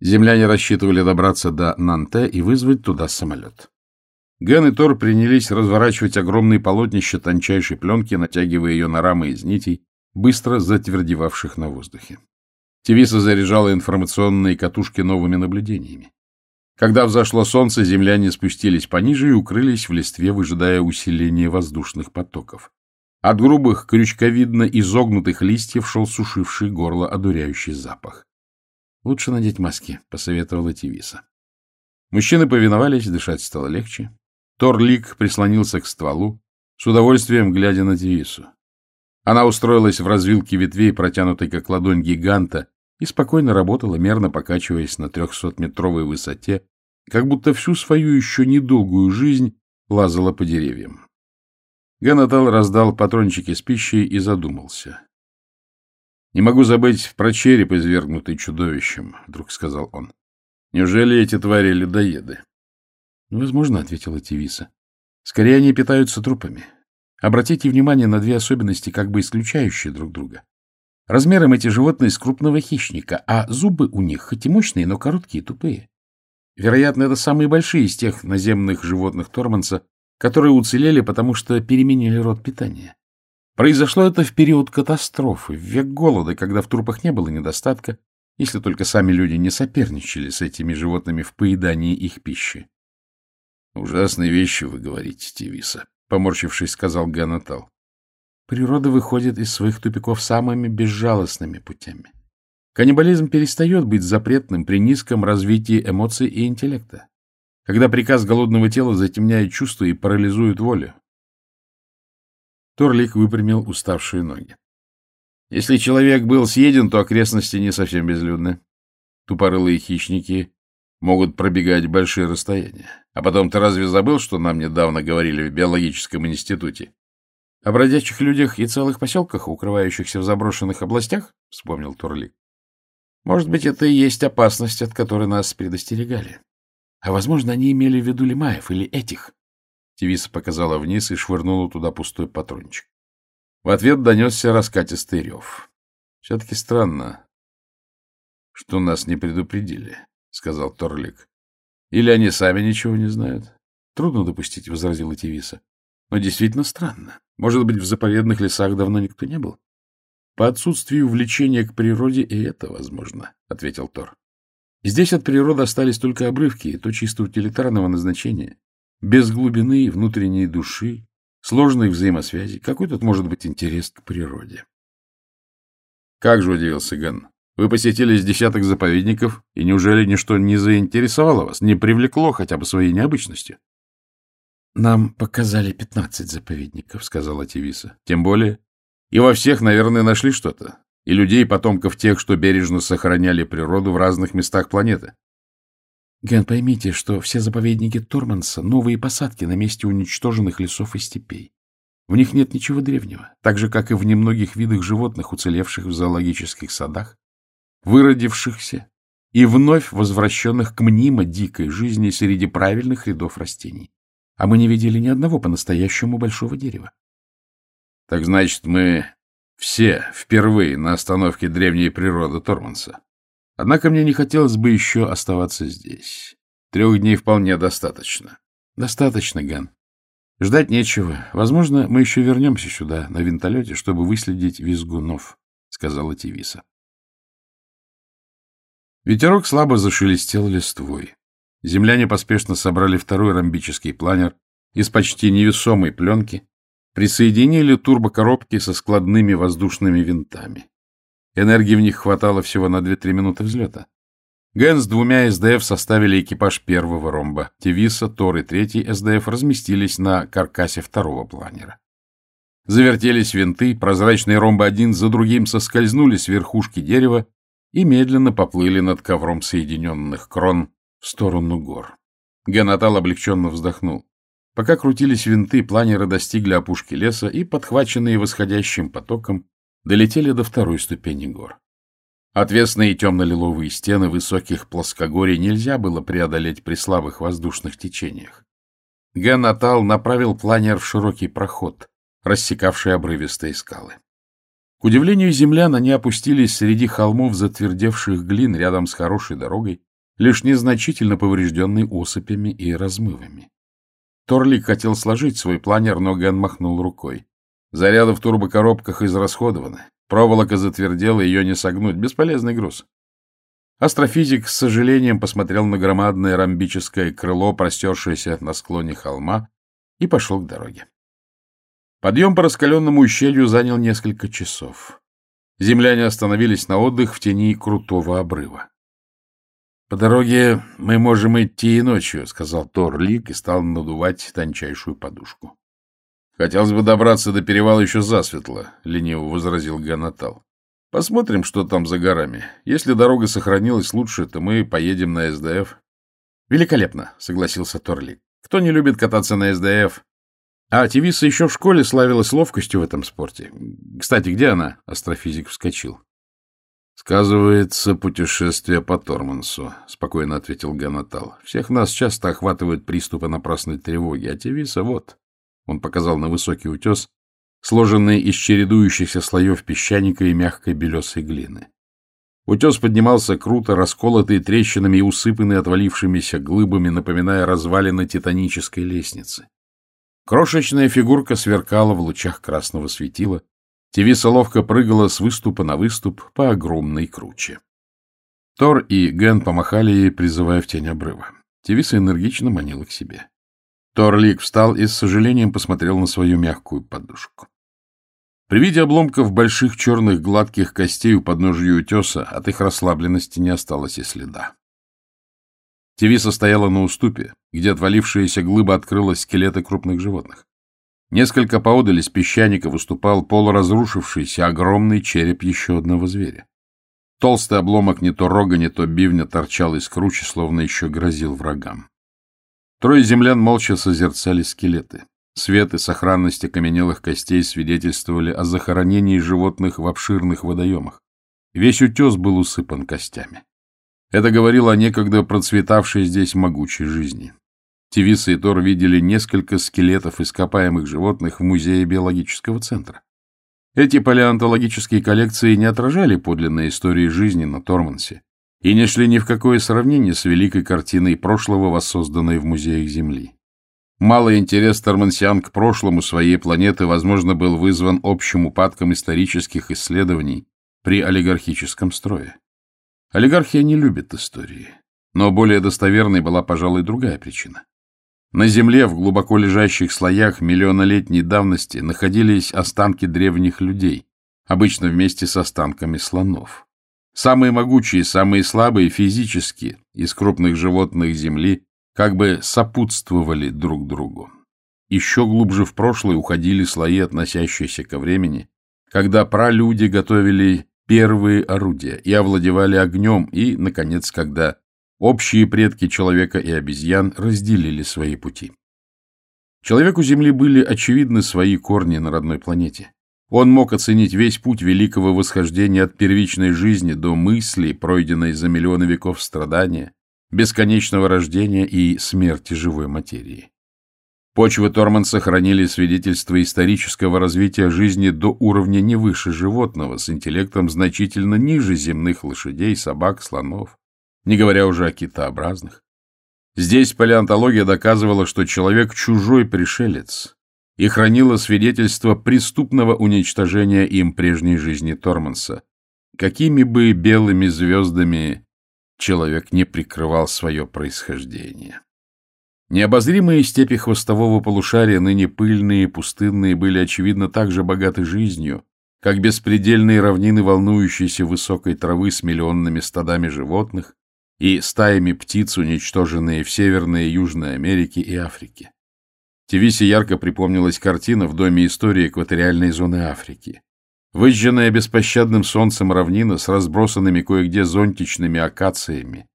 Земляне рассчитывали добраться до Нанте и вызвать туда самолет. Ген и Тор принялись разворачивать огромные полотнища тончайшей пленки, натягивая ее на рамы из нитей, быстро затвердевавших на воздухе. Тевиса заряжала информационные катушки новыми наблюдениями. Когда взошло солнце, земляне спустились пониже и укрылись в листве, выжидая усиления воздушных потоков. От грубых, крючковидно изогнутых листьев шел сушивший горло одуряющий запах. — Лучше надеть маски, — посоветовала Тивиса. Мужчины повиновались, дышать стало легче. Торлик прислонился к стволу, с удовольствием глядя на Тивису. Она устроилась в развилке ветвей, протянутой как ладонь гиганта, и спокойно работала, мерно покачиваясь на трехсотметровой высоте, как будто всю свою еще недолгую жизнь лазала по деревьям. Ганатал раздал патрончики с пищей и задумался. — Не могу забыть про череп, извергнутый чудовищем, — вдруг сказал он. — Неужели эти твари людоеды? — Возможно, — ответила Тивиса. — Скорее они питаются трупами. Обратите внимание на две особенности, как бы исключающие друг друга. Размером эти животные с крупного хищника, а зубы у них хоть и мощные, но короткие и тупые. Вероятно, это самые большие из тех наземных животных Торманса, которые уцелели, потому что переменили род питания. Произошло это в период катастрофы, в век голода, когда в трупах не было недостатка, если только сами люди не соперничали с этими животными в поедании их пищи. — Ужасные вещи вы говорите, Тивиса, — поморщившись, сказал Ганатал. Природа выходит из своих тупиков самыми безжалостными путями. Каннибализм перестает быть запретным при низком развитии эмоций и интеллекта, когда приказ голодного тела затемняет чувства и парализует волю. Торлик выпрямил уставшие ноги. Если человек был съеден, то окрестности не совсем безлюдны. Тупорылые хищники могут пробегать большие расстояния. А потом ты разве забыл, что нам недавно говорили в биологическом институте? — О бродячих людях и целых поселках, укрывающихся в заброшенных областях? — вспомнил Турлик. — Может быть, это и есть опасность, от которой нас предостерегали. А, возможно, они имели в виду Лимаев или этих. Тевиса показала вниз и швырнула туда пустой патрончик. В ответ донесся раскатистый рев. — Все-таки странно, что нас не предупредили, — сказал Торлик. — Или они сами ничего не знают? — Трудно допустить, — возразила Тевиса. — Но действительно странно. Может быть, в заповедных лесах давно никто не был? — По отсутствию влечения к природе и это возможно, — ответил Тор. Здесь от природы остались только обрывки, и то чисто утилитарного назначения. Без глубины внутренней души, сложной взаимосвязи. Какой тут может быть интерес к природе? Как же удивился Ген. Вы посетили с десяток заповедников, и неужели ничто не заинтересовало вас, не привлекло хотя бы своей необычностью? — Нам показали пятнадцать заповедников, — сказала Тивиса. — Тем более. И во всех, наверное, нашли что-то. И людей, потомков тех, что бережно сохраняли природу в разных местах планеты. Ген, поймите, что все заповедники Торманса — новые посадки на месте уничтоженных лесов и степей. В них нет ничего древнего, так же, как и в немногих видах животных, уцелевших в зоологических садах, выродившихся и вновь возвращенных к мнимо дикой жизни среди правильных рядов растений. А мы не видели ни одного по-настоящему большого дерева. — Так значит, мы все впервые на остановке древней природы Торманса. Однако мне не хотелось бы еще оставаться здесь. Трех дней вполне достаточно. — Достаточно, Ган. Ждать нечего. Возможно, мы еще вернемся сюда на винтолете, чтобы выследить визгунов, — сказала Тивиса. Ветерок слабо зашелестел листвой. Земляне поспешно собрали второй ромбический планер из почти невесомой пленки, присоединили турбокоробки со складными воздушными винтами. Энергии в них хватало всего на 2-3 минуты взлета. Ген с двумя СДФ составили экипаж первого ромба. Тевиса, Тор и третий СДФ разместились на каркасе второго планера. Завертелись винты, прозрачные ромбы один за другим соскользнули с верхушки дерева и медленно поплыли над ковром соединенных крон в сторону гор. Генатал облегченно вздохнул. Пока крутились винты, планеры достигли опушки леса и, подхваченные восходящим потоком, долетели до второй ступени гор. Отвесные темно-лиловые стены высоких плоскогорий нельзя было преодолеть при слабых воздушных течениях. Генатал направил планер в широкий проход, рассекавший обрывистые скалы. К удивлению землян, они опустились среди холмов затвердевших глин рядом с хорошей дорогой, лишь незначительно поврежденной осыпями и размывами. Торлик хотел сложить свой планер, но Ген махнул рукой. Заряды в турбокоробках израсходованы. Проволока затвердела, ее не согнуть. Бесполезный груз. Астрофизик с сожалением посмотрел на громадное ромбическое крыло, простершееся на склоне холма, и пошел к дороге. Подъем по раскаленному ущелью занял несколько часов. Земляне остановились на отдых в тени крутого обрыва. — По дороге мы можем идти и ночью, — сказал Тор Лик и стал надувать тончайшую подушку. — Хотелось бы добраться до перевала еще засветло, — лениво возразил Ганатал. — Посмотрим, что там за горами. Если дорога сохранилась лучше, то мы поедем на СДФ. — Великолепно, — согласился Торлик. — Кто не любит кататься на СДФ? А Тивиса еще в школе славилась ловкостью в этом спорте. Кстати, где она? Астрофизик вскочил. «Сказывается путешествие по Тормансу», — спокойно ответил Ганатал. «Всех нас часто охватывают приступы напрасной тревоги, а Тивиса вот...» Он показал на высокий утес, сложенный из чередующихся слоев песчаника и мягкой белесой глины. Утес поднимался круто, расколотый трещинами и усыпанный отвалившимися глыбами, напоминая развалины титанической лестницы. Крошечная фигурка сверкала в лучах красного светила. Тевиса ловко прыгала с выступа на выступ по огромной круче. Тор и Ген помахали ей, призывая в тень обрыва. Тевиса энергично манила к себе. Торлик встал и с сожалением посмотрел на свою мягкую подушку. При виде обломков больших черных гладких костей у подножия утеса от их расслабленности не осталось и следа. Тевиса стояла на уступе, где отвалившаяся глыба открылась скелеты крупных животных. Несколько поодаль из песчаника выступал полуразрушившийся огромный череп еще одного зверя. Толстый обломок не то рога, не то бивня торчал из кручи, словно еще грозил врагам. Трое землян молча созерцали скелеты. Свет и сохранность окаменелых костей свидетельствовали о захоронении животных в обширных водоемах. Весь утес был усыпан костями. Это говорило о некогда процветавшей здесь могучей жизни. Тевиса и Тор видели несколько скелетов ископаемых животных в музее биологического центра. Эти палеонтологические коллекции не отражали подлинной истории жизни на Тормансе и не шли ни в какое сравнение с великой картиной прошлого, воссозданной в музеях Земли. Малый интерес тормансиан к прошлому своей планеты, возможно, был вызван общим упадком исторических исследований при олигархическом строе. Олигархия не любит истории, но более достоверной была, пожалуй, другая причина. На Земле в глубоко лежащих слоях миллионолетней давности находились останки древних людей, обычно вместе с останками слонов. Самые могучие, самые слабые физически из крупных животных Земли как бы сопутствовали друг другу. Еще глубже в прошлое уходили слои, относящиеся ко времени, когда пралюди готовили первые орудия и овладевали огнем, и, наконец, когда общие предки человека и обезьян разделили свои пути. Человеку Земли были очевидны свои корни на родной планете. Он мог оценить весь путь великого восхождения от первичной жизни до мысли, пройденной за миллионы веков страдания, бесконечного рождения и смерти живой материи. Почвы Торман сохранили свидетельство исторического развития жизни до уровня не выше животного, с интеллектом значительно ниже земных лошадей, собак, слонов, не говоря уже о китообразных. Здесь палеонтология доказывала, что человек чужой пришелец, и хранила свидетельство преступного уничтожения им прежней жизни Торманса. Какими бы белыми звездами человек не прикрывал свое происхождение. Необозримые степи хвостового полушария, ныне пыльные и пустынные, были, очевидно, так же богаты жизнью, как беспредельные равнины волнующейся высокой травы с миллионными стадами животных и стаями птиц, уничтоженные в Северной и Южной Америке и Африке. Тевисе ярко припомнилась картина в Доме истории экваториальной зоны Африки. Выжженная беспощадным солнцем равнина с разбросанными кое-где зонтичными акациями,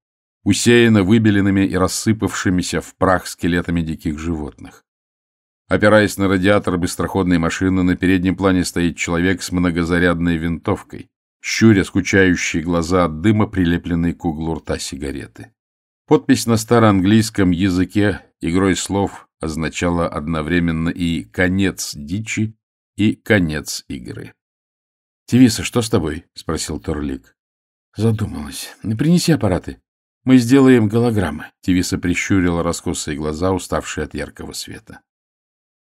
усеяна выбеленными и рассыпавшимися в прах скелетами диких животных. Опираясь на радиатор быстроходной машины, на переднем плане стоит человек с многозарядной винтовкой, щуря скучающие глаза от дыма, прилепленной к углу рта сигареты. Подпись на староанглийском языке игрой слов означала одновременно и «конец дичи», и «конец игры». Тивиса, что с тобой? — спросил Торлик. Задумалась. — Принеси аппараты. Мы сделаем голограммы. Тивиса прищурила раскосые глаза, уставшие от яркого света.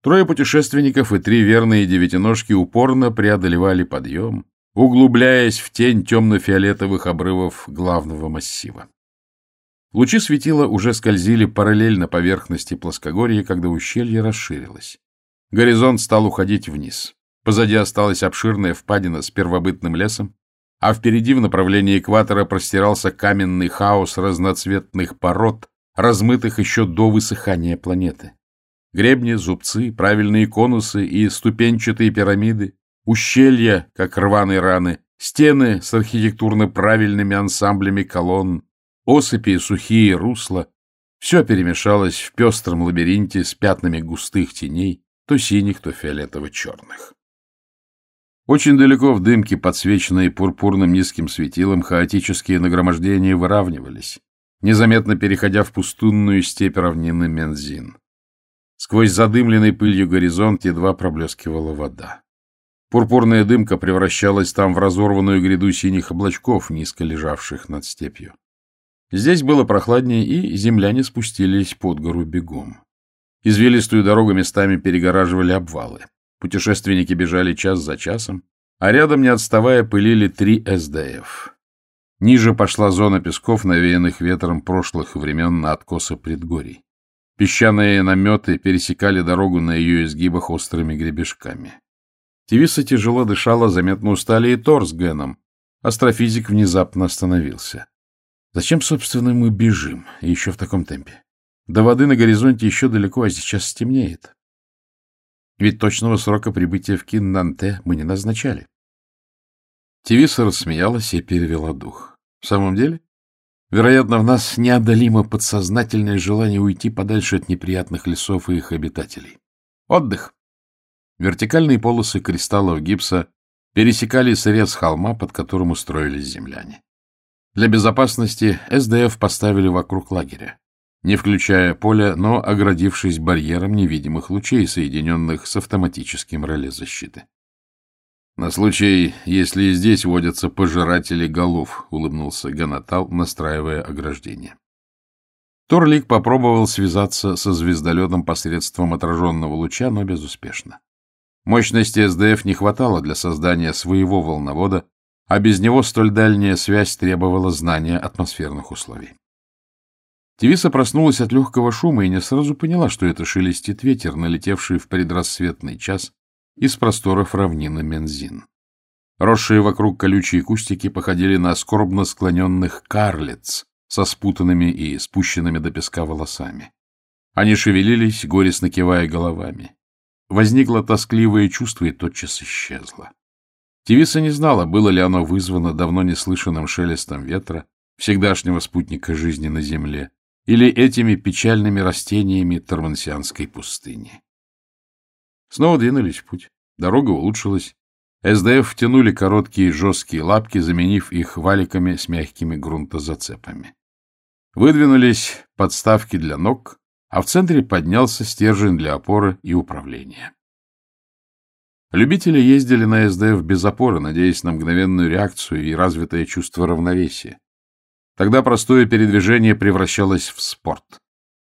Трое путешественников и три верные девятиножки упорно преодолевали подъем, углубляясь в тень темно-фиолетовых обрывов главного массива. Лучи светила уже скользили параллельно поверхности плоскогорья, когда ущелье расширилось. Горизонт стал уходить вниз. Позади осталась обширная впадина с первобытным лесом, а впереди в направлении экватора простирался каменный хаос разноцветных пород, размытых еще до высыхания планеты. Гребни, зубцы, правильные конусы и ступенчатые пирамиды, ущелья, как рваные раны, стены с архитектурно правильными ансамблями колонн, осыпи сухие русла — все перемешалось в пестром лабиринте с пятнами густых теней, то синих, то фиолетово-черных. Очень далеко в дымке, подсвеченные пурпурным низким светилом, хаотические нагромождения выравнивались, незаметно переходя в пустынную степь равнины Мензин. Сквозь задымленный пылью горизонт едва проблескивала вода. Пурпурная дымка превращалась там в разорванную гряду синих облачков, низко лежавших над степью. Здесь было прохладнее, и земляне спустились под гору бегом. Извилистую дорогу местами перегораживали обвалы. Путешественники бежали час за часом, а рядом, не отставая, пылили три СДФ. Ниже пошла зона песков, навеянных ветром прошлых времен на откосы предгорий. Песчаные наметы пересекали дорогу на ее изгибах острыми гребешками. Тивиса тяжело дышала, заметно устали и Тор с Геном. Астрофизик внезапно остановился. Зачем, собственно, мы бежим, еще в таком темпе? До воды на горизонте еще далеко, а сейчас стемнеет. Ведь точного срока прибытия в Киннанте мы не назначали. Тивиса рассмеялась и перевела дух. В самом деле? Вероятно, в нас неодолимо подсознательное желание уйти подальше от неприятных лесов и их обитателей. Отдых. Вертикальные полосы кристаллов гипса пересекали срез холма, под которым устроились земляне. Для безопасности СДФ поставили вокруг лагеря, не включая поля, но оградившись барьером невидимых лучей, соединенных с автоматическим реле защиты. «На случай, если здесь водятся пожиратели голов», — улыбнулся Ганатал, настраивая ограждение. Торлик попробовал связаться со звездолетом посредством отраженного луча, но безуспешно. Мощности СДФ не хватало для создания своего волновода, а без него столь дальняя связь требовала знания атмосферных условий. Тевиса проснулась от легкого шума и не сразу поняла, что это шелестит ветер, налетевший в предрассветный час из просторов равнины Мензин. Росшие вокруг колючие кустики походили на скорбно склоненных карлиц со спутанными и спущенными до песка волосами. Они шевелились, горестно кивая головами. Возникло тоскливое чувство и тотчас исчезло. Тевиса не знала, было ли оно вызвано давно неслышанным шелестом ветра, всегдашнего спутника жизни на земле, или этими печальными растениями Тормансианской пустыни. Снова двинулись в путь. Дорога улучшилась. СДФ втянули короткие жесткие лапки, заменив их валиками с мягкими грунтозацепами. Выдвинулись подставки для ног, а в центре поднялся стержень для опоры и управления. Любители ездили на СДФ без опоры, надеясь на мгновенную реакцию и развитое чувство равновесия. Тогда простое передвижение превращалось в спорт.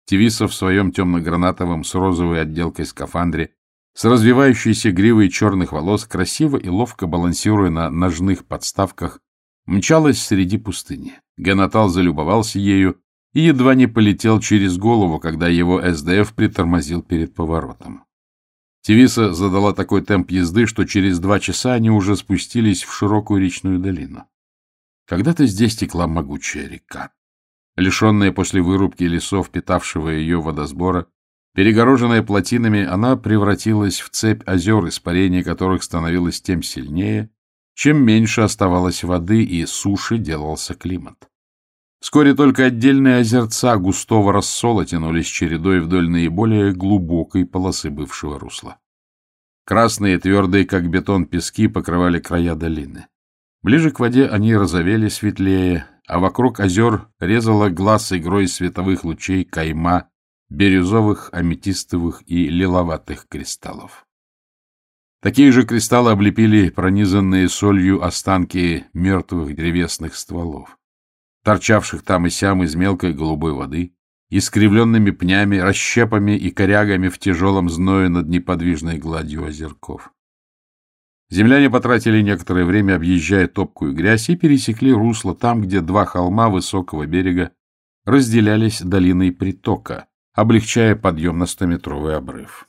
Тевиса в своем темно-гранатовом с розовой отделкой скафандре, с развивающейся гривой черных волос, красиво и ловко балансируя на ножных подставках, мчалась среди пустыни. Ганатал залюбовался ею и едва не полетел через голову, когда его СДФ притормозил перед поворотом. Тевиса задала такой темп езды, что через два часа они уже спустились в широкую речную долину. Когда-то здесь текла могучая река. Лишенная после вырубки лесов, питавшего ее водосбора, перегороженная плотинами, она превратилась в цепь озер, испарение которых становилось тем сильнее, чем меньше оставалось воды и суши делался климат. Вскоре только отдельные озерца густого рассола тянулись чередой вдоль наиболее глубокой полосы бывшего русла. Красные, твердые, как бетон, пески покрывали края долины. Ближе к воде они розовели светлее, а вокруг озер резала глаз игрой световых лучей кайма бирюзовых, аметистовых и лиловатых кристаллов. Такие же кристаллы облепили пронизанные солью останки мертвых древесных стволов торчавших там и сям из мелкой голубой воды, искривленными пнями, расщепами и корягами в тяжелом зное над неподвижной гладью озерков. Земляне потратили некоторое время, объезжая топкую грязь, и пересекли русло там, где два холма высокого берега разделялись долиной притока, облегчая подъем на стометровый обрыв.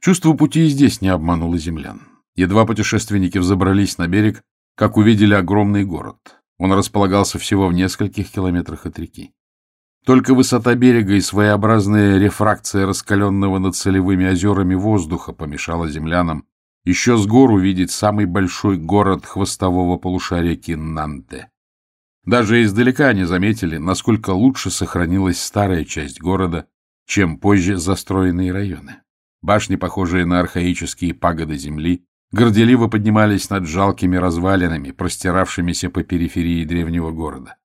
Чувство пути и здесь не обмануло землян. Едва путешественники взобрались на берег, как увидели огромный город. Он располагался всего в нескольких километрах от реки. Только высота берега и своеобразная рефракция раскаленного над солевыми озерами воздуха помешала землянам еще с гор увидеть самый большой город хвостового полушария Киннанте. Даже издалека они заметили, насколько лучше сохранилась старая часть города, чем позже застроенные районы. Башни, похожие на архаические пагоды земли, горделиво поднимались над жалкими развалинами, простиравшимися по периферии древнего города.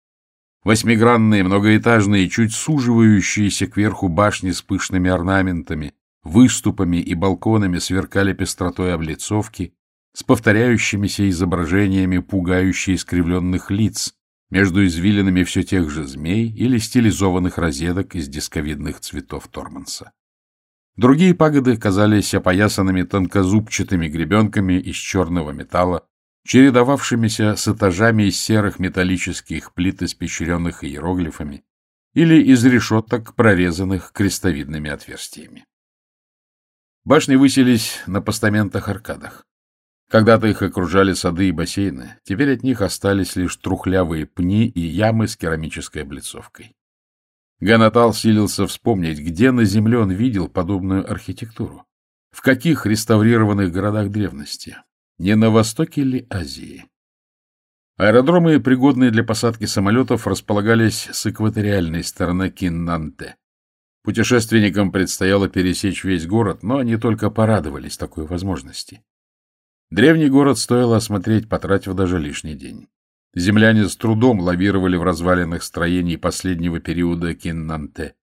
Восьмигранные, многоэтажные, чуть суживающиеся кверху башни с пышными орнаментами, выступами и балконами сверкали пестротой облицовки с повторяющимися изображениями пугающе искривленных лиц между извилинами все тех же змей или стилизованных розеток из дисковидных цветов Торманса. Другие пагоды казались опоясанными тонкозубчатыми гребенками из черного металла, чередовавшимися с этажами из серых металлических плит, испещренных иероглифами, или из решеток, прорезанных крестовидными отверстиями. Башни высились на постаментах-аркадах. Когда-то их окружали сады и бассейны, теперь от них остались лишь трухлявые пни и ямы с керамической облицовкой. Ганатал силился вспомнить, где на земле он видел подобную архитектуру. В каких реставрированных городах древности? Не на востоке ли Азии? Аэродромы, пригодные для посадки самолетов, располагались с экваториальной стороны Киннанте. Путешественникам предстояло пересечь весь город, но они только порадовались такой возможности. Древний город стоило осмотреть, потратив даже лишний день. Земляне с трудом лавировали в развалинах строений последнего периода Киннанте.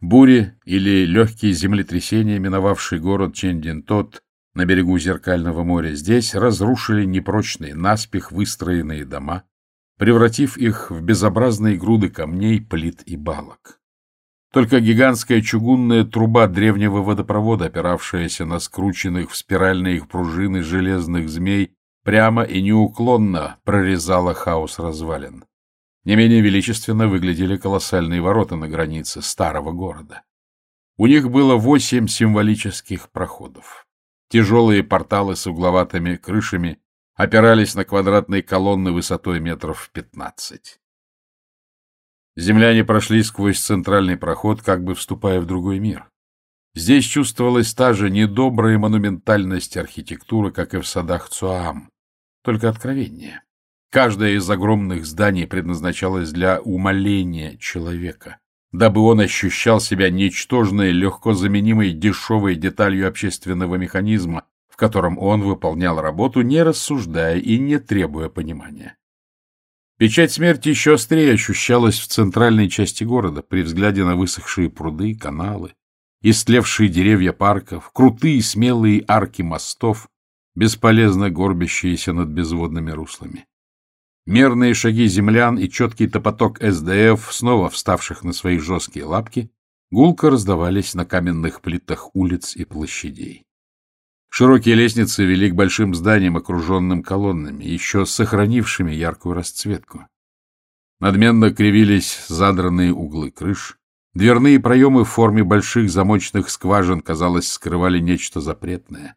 Бури или легкие землетрясения, миновавшие город Чендин-Тот на берегу Зеркального моря, здесь разрушили непрочные, наспех выстроенные дома, превратив их в безобразные груды камней, плит и балок. Только гигантская чугунная труба древнего водопровода, опиравшаяся на скрученных в спиральные пружины железных змей, прямо и неуклонно прорезала хаос развалин. Не менее величественно выглядели колоссальные ворота на границе старого города. У них было восемь символических проходов. Тяжелые порталы с угловатыми крышами опирались на квадратные колонны высотой метров пятнадцать. Земляне прошли сквозь центральный проход, как бы вступая в другой мир. Здесь чувствовалась та же недобрая монументальность архитектуры, как и в садах Цуам, только откровение. Каждое из огромных зданий предназначалось для умоления человека, дабы он ощущал себя ничтожной, легко заменимой дешевой деталью общественного механизма, в котором он выполнял работу, не рассуждая и не требуя понимания. Печать смерти еще острее ощущалась в центральной части города при взгляде на высохшие пруды, каналы, истлевшие деревья парков, крутые смелые арки мостов, бесполезно горбящиеся над безводными руслами. Мерные шаги землян и четкий топоток СДФ, снова вставших на свои жесткие лапки, гулко раздавались на каменных плитах улиц и площадей. Широкие лестницы вели к большим зданиям, окруженным колоннами, еще сохранившими яркую расцветку. Надменно кривились задранные углы крыш. Дверные проемы в форме больших замочных скважин, казалось, скрывали нечто запретное.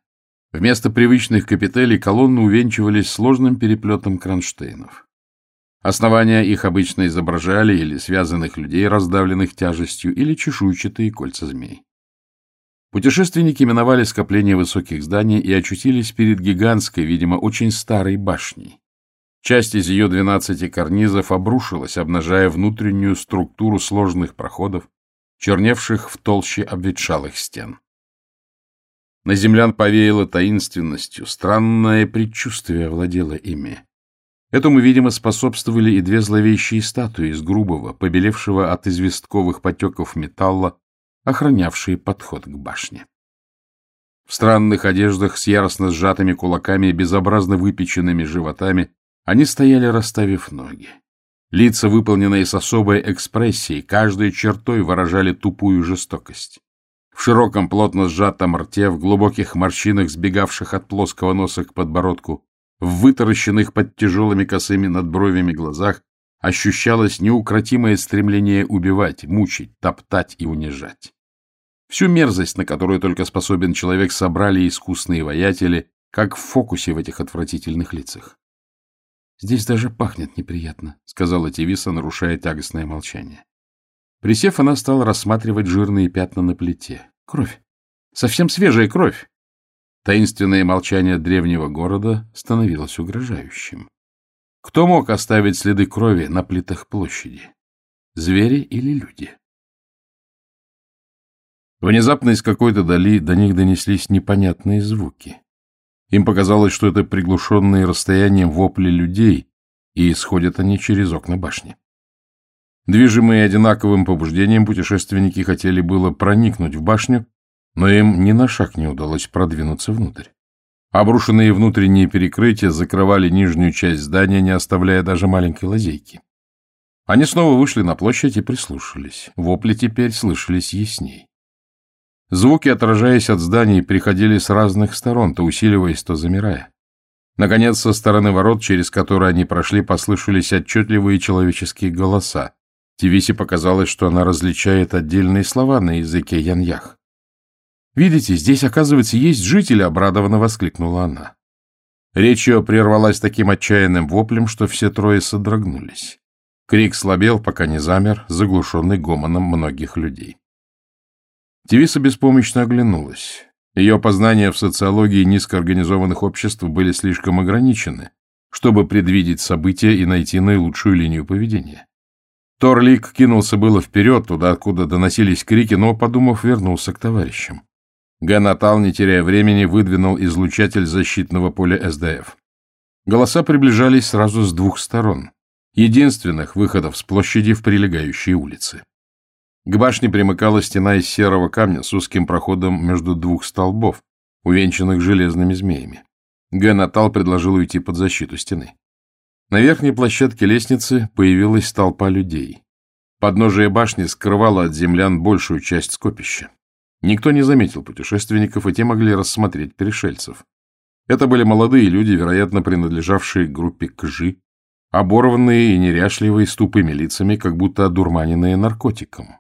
Вместо привычных капителей колонны увенчивались сложным переплетом кронштейнов. Основания их обычно изображали или связанных людей, раздавленных тяжестью, или чешуйчатые кольца змей. Путешественники миновали скопление высоких зданий и очутились перед гигантской, видимо, очень старой башней. Часть из ее двенадцати карнизов обрушилась, обнажая внутреннюю структуру сложных проходов, черневших в толще обветшалых стен. На землян повеяло таинственностью, странное предчувствие владело ими. Этому, видимо, способствовали и две зловещие статуи из грубого, побелевшего от известковых потеков металла, охранявшие подход к башне. В странных одеждах с яростно сжатыми кулаками и безобразно выпеченными животами они стояли, расставив ноги. Лица, выполненные с особой экспрессией, каждой чертой выражали тупую жестокость. В широком, плотно сжатом рте, в глубоких морщинах, сбегавших от плоского носа к подбородку, в вытаращенных под тяжелыми косыми надбровями глазах ощущалось неукротимое стремление убивать, мучить, топтать и унижать. Всю мерзость, на которую только способен человек, собрали искусные воятели, как в фокусе в этих отвратительных лицах. — Здесь даже пахнет неприятно, — сказала Тевиса, нарушая тягостное молчание. Присев, она стала рассматривать жирные пятна на плите. Кровь. Совсем свежая кровь. Таинственное молчание древнего города становилось угрожающим. Кто мог оставить следы крови на плитах площади? Звери или люди? Внезапно из какой-то дали до них донеслись непонятные звуки. Им показалось, что это приглушенные расстоянием вопли людей, и исходят они через окна башни. Движимые одинаковым побуждением, путешественники хотели было проникнуть в башню, но им ни на шаг не удалось продвинуться внутрь. Обрушенные внутренние перекрытия закрывали нижнюю часть здания, не оставляя даже маленькой лазейки. Они снова вышли на площадь и прислушались. Вопли теперь слышались ясней. Звуки, отражаясь от зданий, приходили с разных сторон, то усиливаясь, то замирая. Наконец, со стороны ворот, через которые они прошли, послышались отчетливые человеческие голоса. Тивисе показалось, что она различает отдельные слова на языке яньях. «Видите, здесь, оказывается, есть жители!» — обрадованно воскликнула она. Речь ее прервалась таким отчаянным воплем, что все трое содрогнулись. Крик слабел, пока не замер, заглушенный гомоном многих людей. Тевиса беспомощно оглянулась. Ее познания в социологии низкоорганизованных обществ были слишком ограничены, чтобы предвидеть события и найти наилучшую линию поведения. Торлик кинулся было вперед, туда, откуда доносились крики, но, подумав, вернулся к товарищам. Ганатал, не теряя времени, выдвинул излучатель защитного поля СДФ. Голоса приближались сразу с двух сторон, единственных выходов с площади в прилегающие улицы. К башне примыкала стена из серого камня с узким проходом между двух столбов, увенчанных железными змеями. Ганатал предложил уйти под защиту стены. На верхней площадке лестницы появилась толпа людей. Подножие башни скрывало от землян большую часть скопища. Никто не заметил путешественников, и те могли рассмотреть пришельцев. Это были молодые люди, вероятно, принадлежавшие группе Кжи, оборванные и неряшливые с тупыми лицами, как будто одурманенные наркотиком.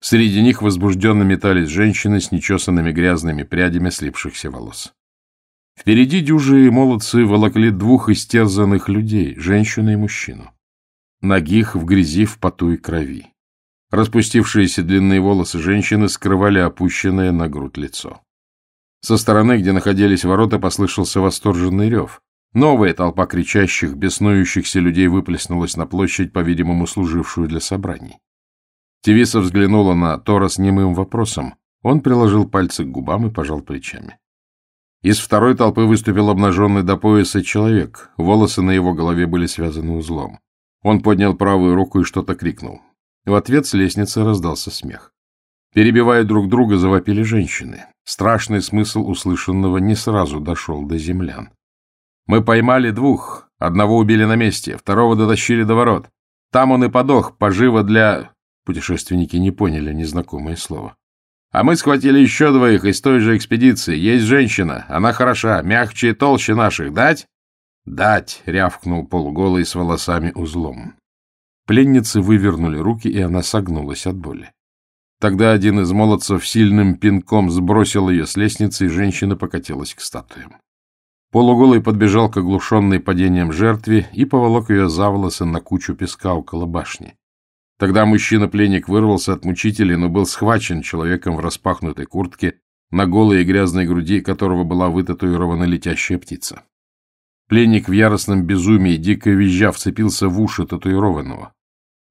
Среди них возбужденно метались женщины с нечесанными грязными прядями слипшихся волос. Впереди дюжи молодцы волокли двух истерзанных людей, женщину и мужчину. Ногих в грязи, в поту и крови. Распустившиеся длинные волосы женщины скрывали опущенное на грудь лицо. Со стороны, где находились ворота, послышался восторженный рев. Новая толпа кричащих, беснующихся людей выплеснулась на площадь, по-видимому, служившую для собраний. Тевиса взглянула на Тора с немым вопросом. Он приложил пальцы к губам и пожал плечами. Из второй толпы выступил обнаженный до пояса человек. Волосы на его голове были связаны узлом. Он поднял правую руку и что-то крикнул. В ответ с лестницы раздался смех. Перебивая друг друга, завопили женщины. Страшный смысл услышанного не сразу дошел до землян. «Мы поймали двух. Одного убили на месте, второго дотащили до ворот. Там он и подох, поживо для...» Путешественники не поняли незнакомое слово. А мы схватили еще двоих из той же экспедиции. Есть женщина. Она хороша, мягче и толще наших. Дать? Дать, рявкнул полуголый с волосами узлом. Пленницы вывернули руки, и она согнулась от боли. Тогда один из молодцев сильным пинком сбросил ее с лестницы, и женщина покатилась к статуям. Полуголый подбежал к оглушенной падением жертве и поволок ее за волосы на кучу песка около башни. Тогда мужчина-пленник вырвался от мучителей, но был схвачен человеком в распахнутой куртке, на голой и грязной груди которого была вытатуирована летящая птица. Пленник в яростном безумии, дико визжа, вцепился в уши татуированного.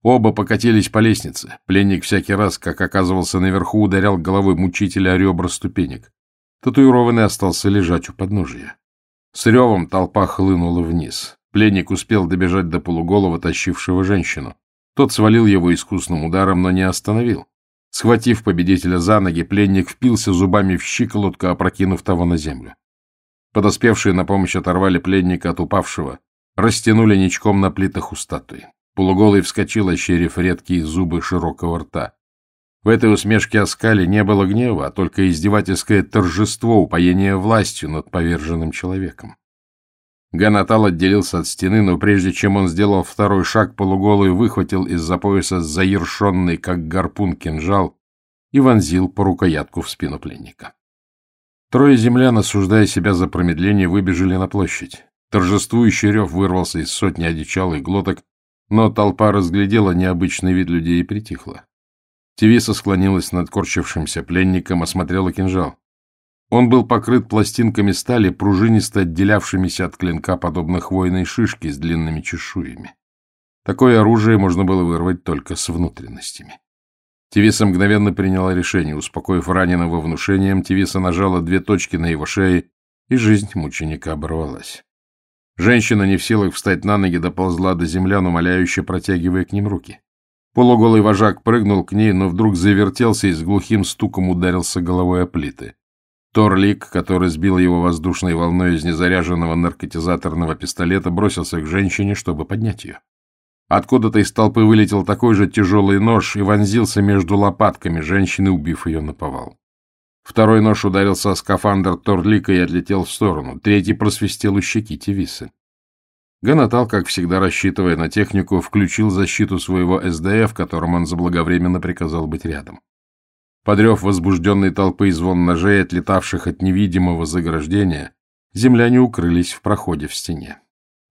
Оба покатились по лестнице. Пленник всякий раз, как оказывался наверху, ударял головой мучителя о ребра ступенек. Татуированный остался лежать у подножия. С ревом толпа хлынула вниз. Пленник успел добежать до полуголого, тащившего женщину. Тот свалил его искусным ударом, но не остановил. Схватив победителя за ноги, пленник впился зубами в щиколотку, опрокинув того на землю. Подоспевшие на помощь оторвали пленника от упавшего, растянули ничком на плитах у статуи. Полуголый вскочил, ощерив редкие зубы широкого рта. В этой усмешке оскали не было гнева, а только издевательское торжество упоения властью над поверженным человеком. Ганатал отделился от стены, но прежде чем он сделал второй шаг, полуголый выхватил из-за пояса заершенный, как гарпун, кинжал и вонзил по рукоятку в спину пленника. Трое землян, осуждая себя за промедление, выбежали на площадь. Торжествующий рев вырвался из сотни одичалых глоток, но толпа разглядела необычный вид людей и притихла. Тевиса склонилась над корчившимся пленником, осмотрела кинжал. Он был покрыт пластинками стали, пружинисто отделявшимися от клинка, подобно хвойной шишке с длинными чешуями. Такое оружие можно было вырвать только с внутренностями. Тевиса мгновенно приняла решение. Успокоив раненого внушением, Тевиса нажала две точки на его шее, и жизнь мученика оборвалась. Женщина, не в силах встать на ноги, доползла до землян, умоляюще протягивая к ним руки. Полуголый вожак прыгнул к ней, но вдруг завертелся и с глухим стуком ударился головой о плиты. Торлик, который сбил его воздушной волной из незаряженного наркотизаторного пистолета, бросился к женщине, чтобы поднять ее. Откуда-то из толпы вылетел такой же тяжелый нож и вонзился между лопатками женщины, убив ее наповал. Второй нож ударился о скафандр Торлика и отлетел в сторону. Третий просвистел у щеки Тевисы. Ганатал, как всегда рассчитывая на технику, включил защиту своего СДФ, которым он заблаговременно приказал быть рядом. Подрев возбужденной толпы и звон ножей, отлетавших от невидимого заграждения, земляне укрылись в проходе в стене.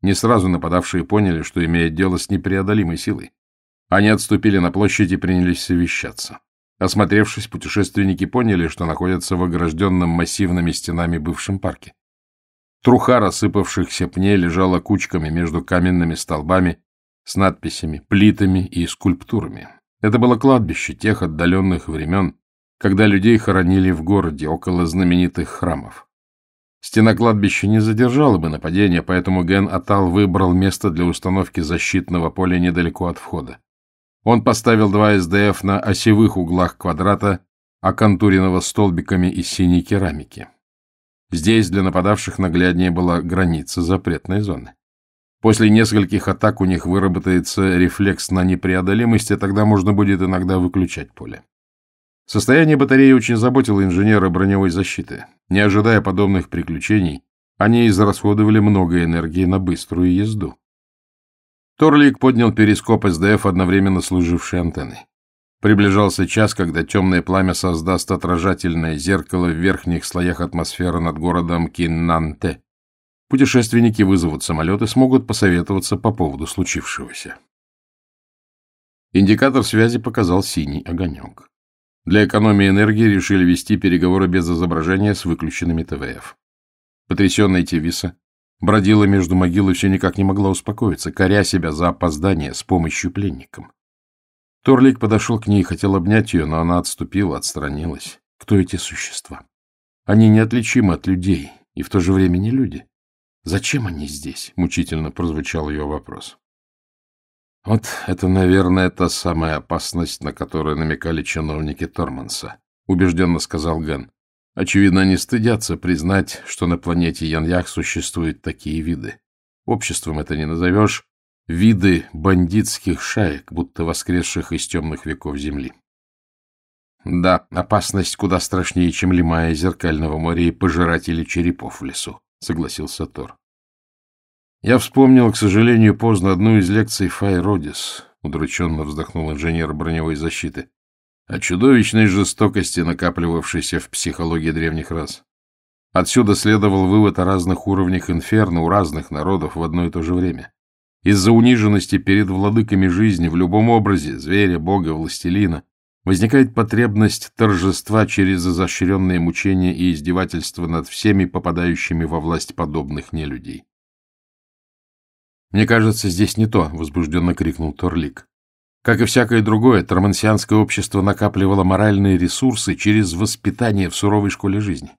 Не сразу нападавшие поняли, что имеют дело с непреодолимой силой. Они отступили на площадь и принялись совещаться. Осмотревшись, путешественники поняли, что находятся в огражденном массивными стенами бывшем парке. Труха рассыпавшихся пней лежала кучками между каменными столбами с надписями, плитами и скульптурами. Это было кладбище тех отдаленных времен, когда людей хоронили в городе, около знаменитых храмов. Стена кладбища не задержала бы нападения, поэтому Ген Атал выбрал место для установки защитного поля недалеко от входа. Он поставил два СДФ на осевых углах квадрата, оконтуренного столбиками из синей керамики. Здесь для нападавших нагляднее была граница запретной зоны. После нескольких атак у них выработается рефлекс на непреодолимость, и тогда можно будет иногда выключать поле. Состояние батареи очень заботило инженера броневой защиты. Не ожидая подобных приключений, они израсходовали много энергии на быструю езду. Торлик поднял перископ СДФ, одновременно служивший антенной. Приближался час, когда темное пламя создаст отражательное зеркало в верхних слоях атмосферы над городом Киннанте. Путешественники вызовут самолет и смогут посоветоваться по поводу случившегося. Индикатор связи показал синий огонек. Для экономии энергии решили вести переговоры без изображения с выключенными ТВФ. Потрясенная Тевиса бродила между могил и все никак не могла успокоиться, коря себя за опоздание с помощью пленникам. Торлик подошел к ней и хотел обнять ее, но она отступила, отстранилась. Кто эти существа? Они неотличимы от людей и в то же время не люди. Зачем они здесь? Мучительно прозвучал ее вопрос. Вот это, наверное, та самая опасность, на которую намекали чиновники Торманса, убежденно сказал Ген. Очевидно, они стыдятся признать, что на планете Яньях существуют такие виды. Обществом это не назовешь. Виды бандитских шаек, будто воскресших из темных веков Земли. Да, опасность куда страшнее, чем лимая зеркального моря и пожиратели черепов в лесу, согласился Тор. Я вспомнил, к сожалению, поздно одну из лекций Фай Родис, удрученно вздохнул инженер броневой защиты, о чудовищной жестокости, накапливавшейся в психологии древних рас. Отсюда следовал вывод о разных уровнях инферно у разных народов в одно и то же время. Из-за униженности перед владыками жизни в любом образе, зверя, бога, властелина, возникает потребность торжества через изощренные мучения и издевательства над всеми попадающими во власть подобных нелюдей. «Мне кажется, здесь не то», — возбужденно крикнул Торлик. Как и всякое другое, тормансианское общество накапливало моральные ресурсы через воспитание в суровой школе жизни.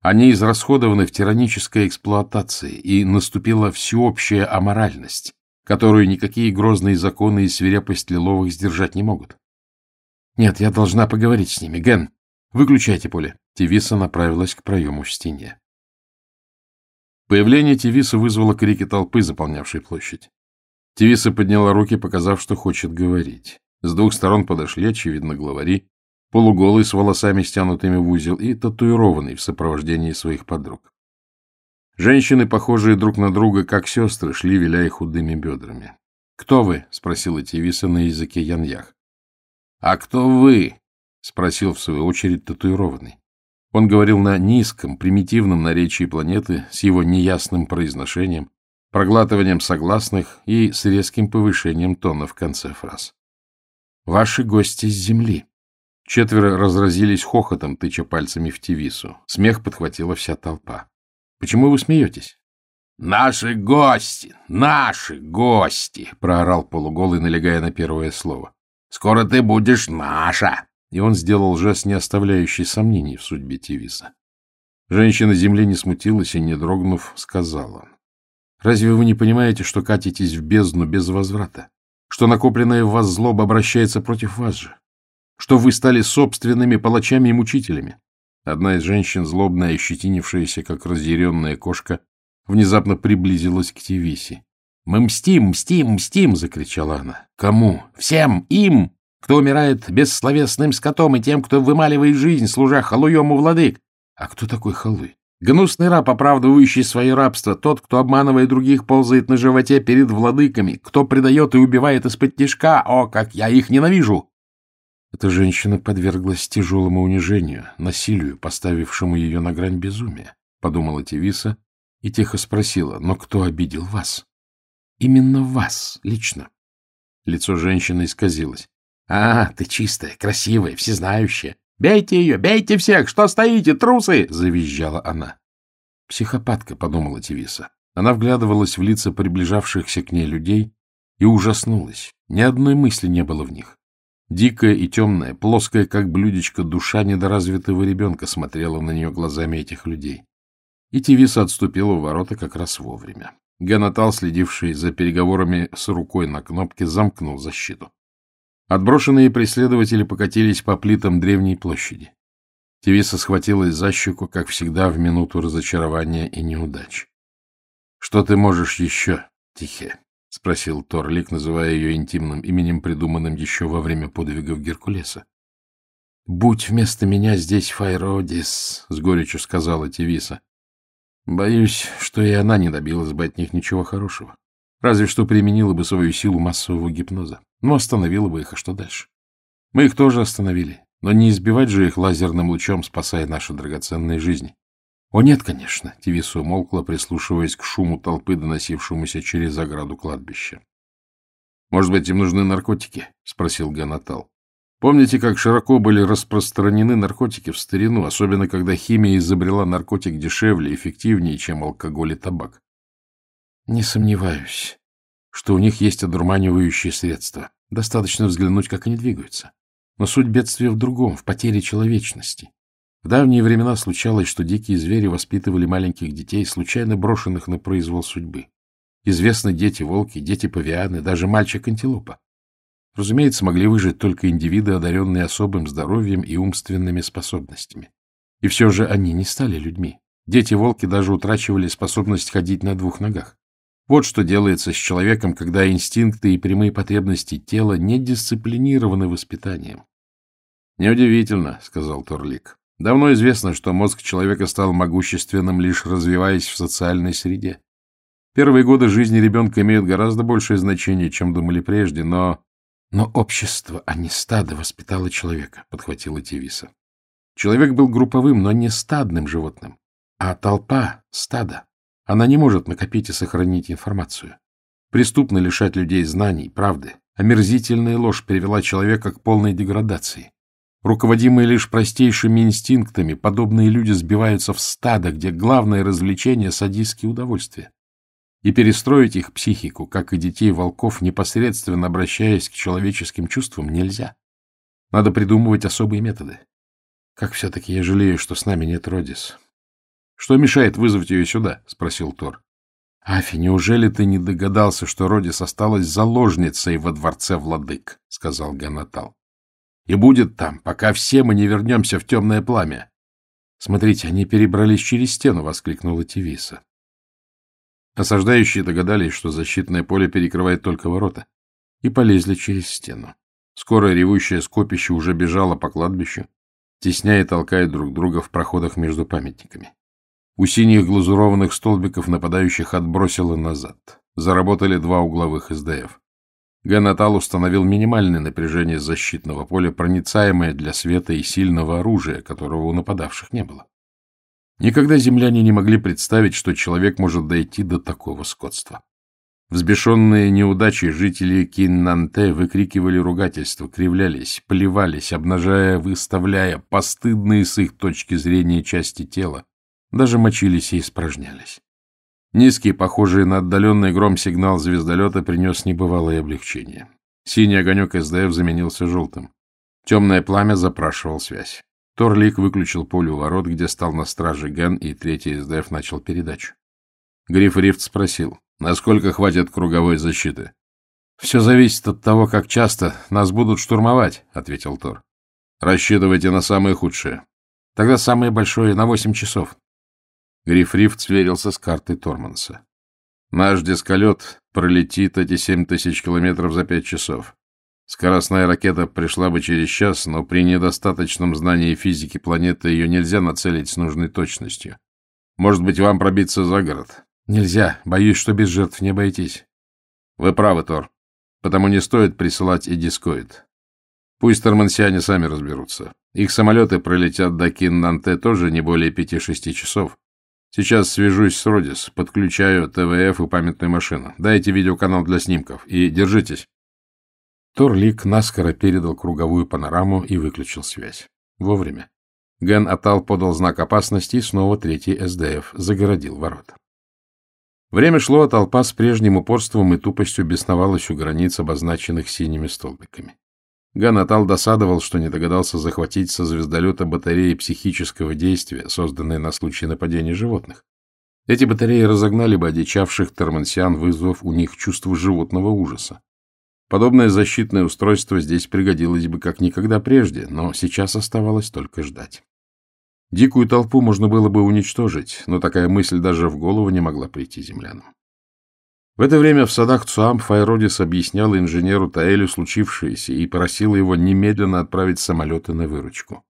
Они израсходованы в тиранической эксплуатации, и наступила всеобщая аморальность, которую никакие грозные законы и свирепость лиловых сдержать не могут. «Нет, я должна поговорить с ними. Ген, выключайте поле». Тевиса направилась к проему в стене. Появление Тевиса вызвало крики толпы, заполнявшей площадь. Тевиса подняла руки, показав, что хочет говорить. С двух сторон подошли, очевидно, главари, полуголый, с волосами стянутыми в узел и татуированный в сопровождении своих подруг. Женщины, похожие друг на друга, как сестры, шли, виляя худыми бедрами. — Кто вы? — спросила Тевиса на языке яньях. — А кто вы? — спросил в свою очередь татуированный. Он говорил на низком, примитивном наречии планеты с его неясным произношением, проглатыванием согласных и с резким повышением тона в конце фраз. «Ваши гости с Земли». Четверо разразились хохотом, тыча пальцами в Тивису. Смех подхватила вся толпа. «Почему вы смеетесь?» «Наши гости! Наши гости!» — проорал полуголый, налегая на первое слово. «Скоро ты будешь наша!» И он сделал жест, не оставляющий сомнений в судьбе Тивиса. Женщина земли не смутилась и, не дрогнув, сказала. «Разве вы не понимаете, что катитесь в бездну без возврата? Что накопленная в вас злоба обращается против вас же? Что вы стали собственными палачами и мучителями?» Одна из женщин, злобная и щетинившаяся, как разъяренная кошка, внезапно приблизилась к Тивисе. «Мы мстим, мстим, мстим!» — закричала она. «Кому? Всем! Им! Кто умирает бессловесным скотом, и тем, кто вымаливает жизнь, служа халуем владык. А кто такой халуй? Гнусный раб, оправдывающий свое рабство, тот, кто, обманывая других, ползает на животе перед владыками, кто предает и убивает из-под тишка. О, как я их ненавижу! Эта женщина подверглась тяжелому унижению, насилию, поставившему ее на грань безумия, — подумала Тевиса и тихо спросила, но кто обидел вас? Именно вас, лично. Лицо женщины исказилось. А, ты чистая, красивая, всезнающая. Бейте ее, бейте всех! Что стоите, трусы? — завизжала она. Психопатка, — подумала Тевиса. Она вглядывалась в лица приближавшихся к ней людей и ужаснулась. Ни одной мысли не было в них. Дикая и темная, плоская, как блюдечко, душа недоразвитого ребенка смотрела на нее глазами этих людей. И Тевиса отступила в ворота как раз вовремя. Ганатал, следивший за переговорами с рукой на кнопке, замкнул защиту. Отброшенные преследователи покатились по плитам древней площади. Тевиса схватилась за щеку, как всегда, в минуту разочарования и неудач. — Что ты можешь еще, Тихе? — спросил Торлик, называя ее интимным именем, придуманным еще во время подвигов Геркулеса. — Будь вместо меня здесь Файродис, — с горечью сказала Тевиса. Боюсь, что и она не добилась бы от них ничего хорошего. Разве что применила бы свою силу массового гипноза. Но остановила бы их, а что дальше? Мы их тоже остановили, но не избивать же их лазерным лучом, спасая наши драгоценные жизни. О, нет, конечно, Тивиса умолкла, прислушиваясь к шуму толпы, доносившемуся через ограду кладбища. Может быть, им нужны наркотики? — спросил Ганатал. Помните, как широко были распространены наркотики в старину, особенно когда химия изобрела наркотик дешевле и эффективнее, чем алкоголь и табак? Не сомневаюсь, что у них есть одурманивающие средства. Достаточно взглянуть, как они двигаются. Но суть бедствия в другом, в потере человечности. В давние времена случалось, что дикие звери воспитывали маленьких детей, случайно брошенных на произвол судьбы. Известны дети-волки, дети-павианы, даже мальчик-антилопа. Разумеется, могли выжить только индивиды, одаренные особым здоровьем и умственными способностями. И все же они не стали людьми. Дети-волки даже утрачивали способность ходить на двух ногах. Вот что делается с человеком, когда инстинкты и прямые потребности тела не дисциплинированы воспитанием. «Неудивительно», — сказал Торлик. Давно известно, что мозг человека стал могущественным, лишь развиваясь в социальной среде. Первые годы жизни ребенка имеют гораздо большее значение, чем думали прежде, но... Но общество, а не стадо, воспитало человека, — подхватила Тевиса. Человек был групповым, но не стадным животным, а толпа — стадо. Она не может накопить и сохранить информацию. Преступно лишать людей знаний, правды. Омерзительная ложь привела человека к полной деградации. Руководимые лишь простейшими инстинктами, подобные люди сбиваются в стадо, где главное развлечение — садистские удовольствия. И перестроить их психику, как и детей волков, непосредственно обращаясь к человеческим чувствам, нельзя. Надо придумывать особые методы. Как все-таки я жалею, что с нами нет Родис. — Что мешает вызвать ее сюда? — спросил Тор. — Афи, неужели ты не догадался, что Родис осталась заложницей во дворце владык? — сказал Ганатал и будет там, пока все мы не вернемся в темное пламя. — Смотрите, они перебрались через стену, — воскликнула Тевиса. Осаждающие догадались, что защитное поле перекрывает только ворота, и полезли через стену. Скоро ревущее скопище уже бежало по кладбищу, тесняя и толкая друг друга в проходах между памятниками. У синих глазурованных столбиков нападающих отбросило назад. Заработали два угловых СДФ. Ганатал установил минимальное напряжение защитного поля, проницаемое для света и сильного оружия, которого у нападавших не было. Никогда земляне не могли представить, что человек может дойти до такого скотства. Взбешенные неудачи жители Киннанте выкрикивали ругательства, кривлялись, плевались, обнажая, выставляя постыдные с их точки зрения части тела, даже мочились и испражнялись. Низкий, похожий на отдаленный гром сигнал звездолета принес небывалое облегчение. Синий огонек СДФ заменился желтым. Темное пламя запрашивал связь. Торлик выключил поле у ворот, где стал на страже Ген, и третий СДФ начал передачу. Гриф Рифт спросил, насколько хватит круговой защиты? — Все зависит от того, как часто нас будут штурмовать, — ответил Тор. — Рассчитывайте на самое худшее. — Тогда самое большое — на восемь часов. Гриф Рифт сверился с картой Торманса. Наш дисколет пролетит эти семь тысяч километров за пять часов. Скоростная ракета пришла бы через час, но при недостаточном знании физики планеты ее нельзя нацелить с нужной точностью. Может быть, вам пробиться за город? Нельзя. Боюсь, что без жертв не обойтись. Вы правы, Тор. Потому не стоит присылать и дискоид. Пусть тормансиане сами разберутся. Их самолеты пролетят до Киннанте тоже не более пяти-шести часов. Сейчас свяжусь с Родис, подключаю ТВФ и памятную машину. Дайте видеоканал для снимков и держитесь. Торлик наскоро передал круговую панораму и выключил связь. Вовремя. Ген Атал подал знак опасности, и снова третий СДФ загородил ворота. Время шло, а толпа с прежним упорством и тупостью бесновалась у границ, обозначенных синими столбиками. Ген Атал досадовал, что не догадался захватить со звездолета батареи психического действия, созданные на случай нападения животных. Эти батареи разогнали бы одичавших термансиан, вызвав у них чувство животного ужаса. Подобное защитное устройство здесь пригодилось бы как никогда прежде, но сейчас оставалось только ждать. Дикую толпу можно было бы уничтожить, но такая мысль даже в голову не могла прийти землянам. В это время в садах Цуам Файродис объяснял инженеру Таэлю случившееся и просил его немедленно отправить самолеты на выручку.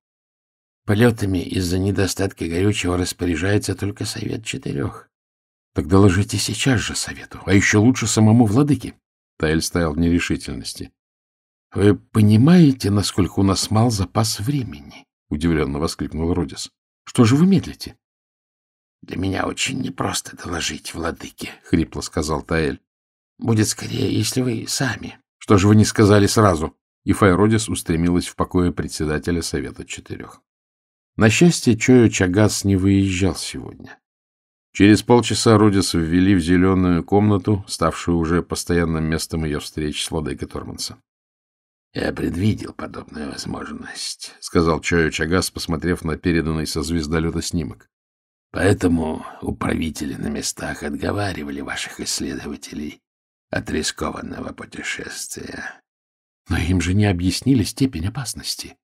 Полетами из-за недостатка горючего распоряжается только Совет Четырех. Так доложите сейчас же Совету, а еще лучше самому владыке. Таэль стоял в нерешительности. — Вы понимаете, насколько у нас мал запас времени? — удивленно воскликнул Родис. — Что же вы медлите? — Для меня очень непросто доложить владыке, — хрипло сказал Таэль. — Будет скорее, если вы сами. — Что же вы не сказали сразу? И Файродис устремилась в покое председателя Совета Четырех. На счастье, Чойо Чагас не выезжал сегодня. Через полчаса Родис ввели в зеленую комнату, ставшую уже постоянным местом ее встреч с владыкой Торманса. — Я предвидел подобную возможность, — сказал Чойо Чагас, посмотрев на переданный со звездолета снимок. — Поэтому управители на местах отговаривали ваших исследователей от рискованного путешествия. — Но им же не объяснили степень опасности.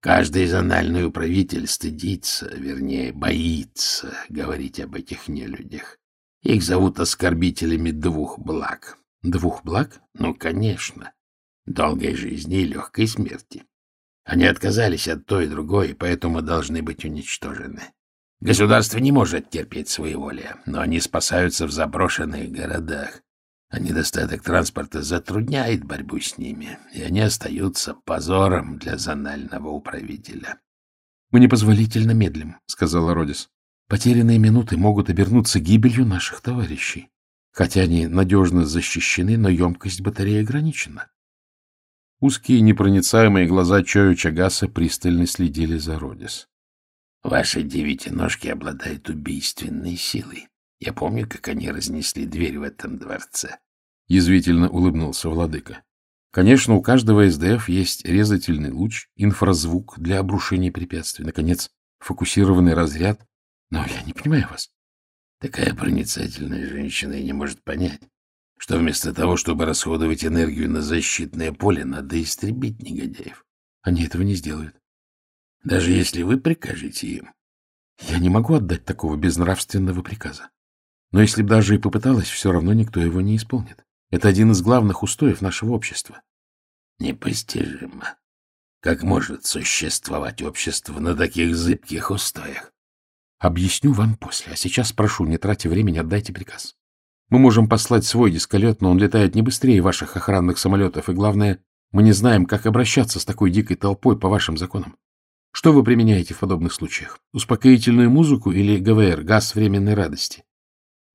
Каждый зональный управитель стыдится, вернее, боится говорить об этих нелюдях. Их зовут оскорбителями двух благ. Двух благ? Ну, конечно. Долгой жизни и легкой смерти. Они отказались от той и другой, поэтому должны быть уничтожены. Государство не может терпеть своеволия, но они спасаются в заброшенных городах а недостаток транспорта затрудняет борьбу с ними, и они остаются позором для зонального управителя. — Мы непозволительно медлим, — сказала Родис. — Потерянные минуты могут обернуться гибелью наших товарищей. Хотя они надежно защищены, но емкость батареи ограничена. Узкие непроницаемые глаза Чою Чагаса пристально следили за Родис. — Ваши девятиножки обладают убийственной силой. Я помню, как они разнесли дверь в этом дворце. Язвительно улыбнулся владыка. Конечно, у каждого СДФ есть резательный луч, инфразвук для обрушения препятствий, наконец, фокусированный разряд. Но я не понимаю вас. Такая проницательная женщина и не может понять, что вместо того, чтобы расходовать энергию на защитное поле, надо истребить негодяев. Они этого не сделают. Даже если вы прикажете им. Я не могу отдать такого безнравственного приказа. Но если бы даже и попыталась, все равно никто его не исполнит. Это один из главных устоев нашего общества. Непостижимо. Как может существовать общество на таких зыбких устоях? Объясню вам после, а сейчас прошу, не тратя времени, отдайте приказ. Мы можем послать свой дисколет, но он летает не быстрее ваших охранных самолетов, и главное, мы не знаем, как обращаться с такой дикой толпой по вашим законам. Что вы применяете в подобных случаях? Успокоительную музыку или ГВР, газ временной радости?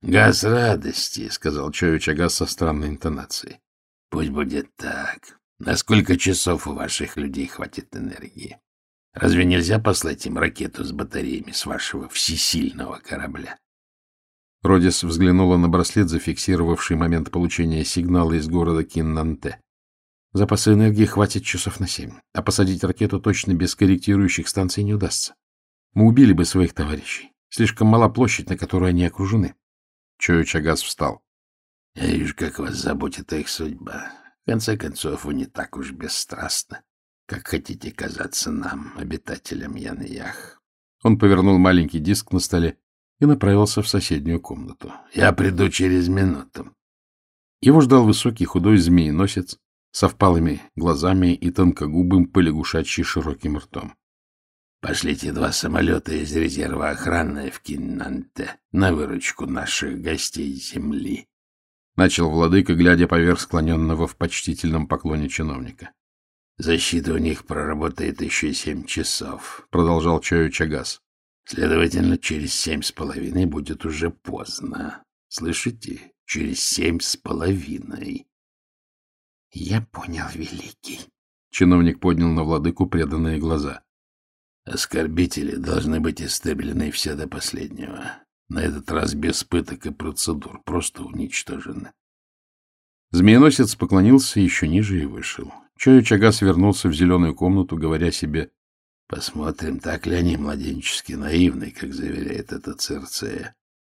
Газ радости, — сказал Чович Агас со странной интонацией. — Пусть будет так. На сколько часов у ваших людей хватит энергии? Разве нельзя послать им ракету с батареями с вашего всесильного корабля? Родис взглянула на браслет, зафиксировавший момент получения сигнала из города Киннанте. Запаса энергии хватит часов на семь, а посадить ракету точно без корректирующих станций не удастся. Мы убили бы своих товарищей. Слишком мала площадь, на которую они окружены. Чою Чагас встал. — Я вижу, как вас заботит их судьба. В конце концов, вы не так уж бесстрастны, как хотите казаться нам, обитателям Ян-Ях. Он повернул маленький диск на столе и направился в соседнюю комнату. — Я приду через минуту. Его ждал высокий худой змееносец со впалыми глазами и тонкогубым полягушачьи широким ртом. Пошлите два самолета из резерва охраны в Киннанте на выручку наших гостей земли. Начал владыка, глядя поверх склоненного в почтительном поклоне чиновника. Защита у них проработает еще семь часов, продолжал Чою Чагас. Следовательно, через семь с половиной будет уже поздно. Слышите? Через семь с половиной. — Я понял, великий. Чиновник поднял на владыку преданные глаза. — Оскорбители должны быть истреблены все до последнего. На этот раз без пыток и процедур, просто уничтожены. Змееносец поклонился еще ниже и вышел. Чою Чагас вернулся в зеленую комнату, говоря себе, «Посмотрим, так ли они младенчески наивны, как заверяет этот Церцея.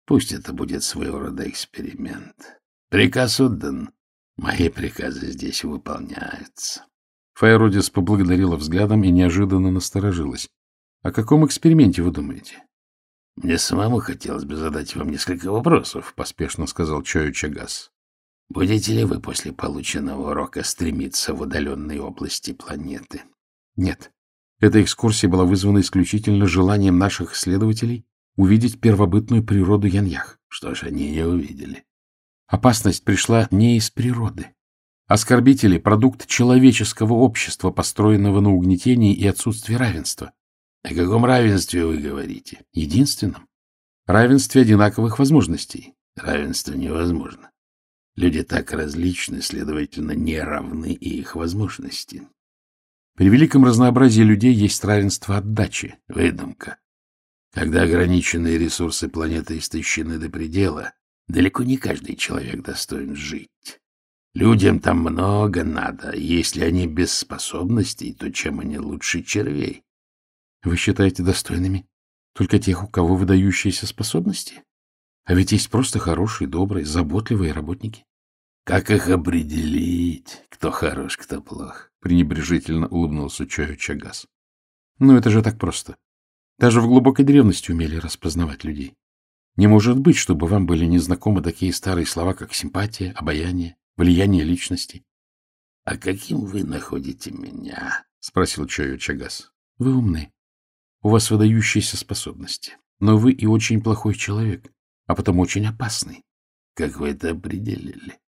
Пусть это будет своего рода эксперимент. Приказ отдан. Мои приказы здесь выполняются». Файродис поблагодарила взглядом и неожиданно насторожилась. — О каком эксперименте вы думаете? — Мне самому хотелось бы задать вам несколько вопросов, — поспешно сказал Чою Чагас. — Будете ли вы после полученного урока стремиться в удаленные области планеты? — Нет. Эта экскурсия была вызвана исключительно желанием наших исследователей увидеть первобытную природу Яньях. Что ж, они ее увидели. Опасность пришла не из природы. Оскорбители — продукт человеческого общества, построенного на угнетении и отсутствии равенства. О каком равенстве вы говорите? Единственном. Равенстве одинаковых возможностей. Равенство невозможно. Люди так различны, следовательно, не равны и их возможности. При великом разнообразии людей есть равенство отдачи. Выдумка. Когда ограниченные ресурсы планеты истощены до предела, далеко не каждый человек достоин жить. Людям там много надо. Если они без способностей, то чем они лучше червей? Вы считаете достойными только тех, у кого выдающиеся способности? А ведь есть просто хорошие, добрые, заботливые работники. Как их определить, кто хорош, кто плох? Пренебрежительно улыбнулся Чою Чагас. Ну, это же так просто. Даже в глубокой древности умели распознавать людей. Не может быть, чтобы вам были незнакомы такие старые слова, как симпатия, обаяние, влияние личности. — А каким вы находите меня? — спросил Чою Чагас. — Вы умны. У вас выдающиеся способности. Но вы и очень плохой человек, а потому очень опасный. Как вы это определили?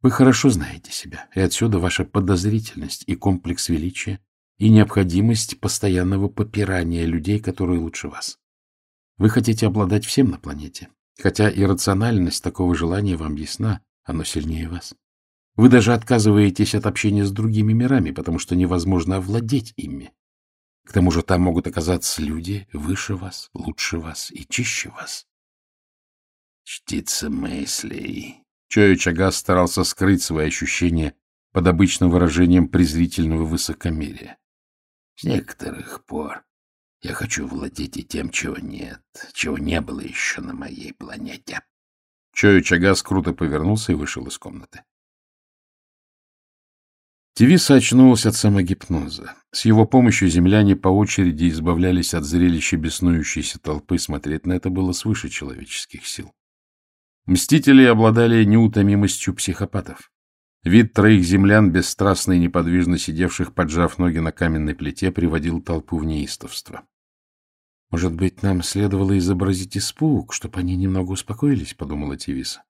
Вы хорошо знаете себя, и отсюда ваша подозрительность и комплекс величия, и необходимость постоянного попирания людей, которые лучше вас. Вы хотите обладать всем на планете, хотя иррациональность такого желания вам ясна, оно сильнее вас. Вы даже отказываетесь от общения с другими мирами, потому что невозможно овладеть ими. К тому же там могут оказаться люди выше вас, лучше вас и чище вас. Чтица мыслей. Чоя Чагас старался скрыть свои ощущения под обычным выражением презрительного высокомерия. С некоторых пор я хочу владеть и тем, чего нет, чего не было еще на моей планете. Чою Чагас круто повернулся и вышел из комнаты. Тивиса очнулась от самогипноза. С его помощью земляне по очереди избавлялись от зрелища беснующейся толпы. Смотреть на это было свыше человеческих сил. Мстители обладали неутомимостью психопатов. Вид троих землян, бесстрастно и неподвижно сидевших, поджав ноги на каменной плите, приводил толпу в неистовство. «Может быть, нам следовало изобразить испуг, чтобы они немного успокоились?» — подумала Тивиса.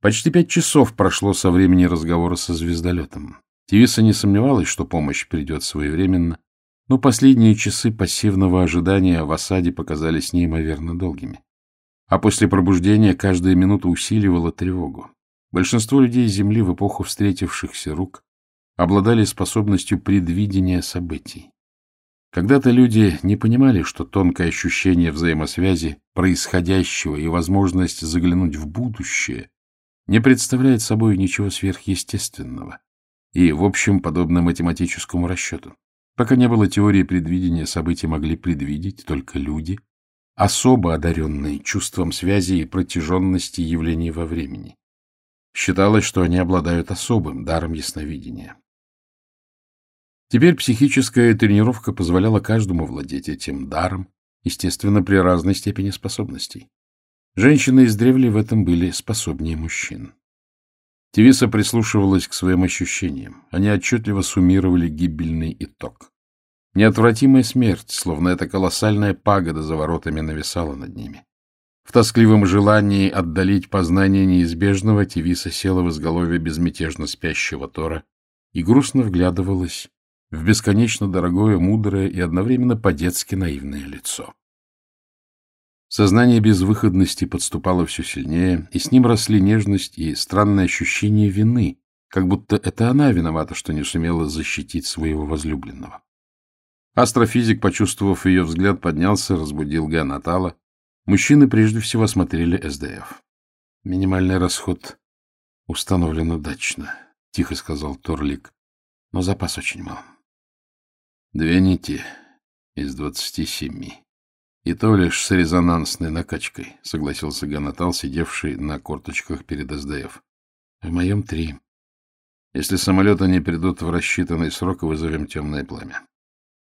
Почти пять часов прошло со времени разговора со звездолетом. Тивиса не сомневалась, что помощь придет своевременно, но последние часы пассивного ожидания в осаде показались неимоверно долгими. А после пробуждения каждая минута усиливала тревогу. Большинство людей Земли в эпоху встретившихся рук обладали способностью предвидения событий. Когда-то люди не понимали, что тонкое ощущение взаимосвязи происходящего и возможность заглянуть в будущее не представляет собой ничего сверхъестественного и, в общем, подобно математическому расчету. Пока не было теории предвидения, события могли предвидеть только люди, особо одаренные чувством связи и протяженности явлений во времени. Считалось, что они обладают особым даром ясновидения. Теперь психическая тренировка позволяла каждому владеть этим даром, естественно, при разной степени способностей. Женщины издревле в этом были способнее мужчин. Тевиса прислушивалась к своим ощущениям. Они отчетливо суммировали гибельный итог. Неотвратимая смерть, словно эта колоссальная пагода за воротами нависала над ними. В тоскливом желании отдалить познание неизбежного Тевиса села в изголовье безмятежно спящего Тора и грустно вглядывалась в бесконечно дорогое, мудрое и одновременно по-детски наивное лицо. Сознание безвыходности подступало все сильнее, и с ним росли нежность и странное ощущение вины как будто это она виновата, что не сумела защитить своего возлюбленного. Астрофизик, почувствовав ее взгляд, поднялся, разбудил Ганатала. Мужчины прежде всего осмотрели СДФ. Минимальный расход установлен удачно, — тихо сказал Торлик, — но запас очень мал. Две нити из двадцати семи. И то лишь с резонансной накачкой, — согласился Ганатал, сидевший на корточках перед СДФ. В моем три. Если самолеты не придут в рассчитанный срок, вызовем темное пламя.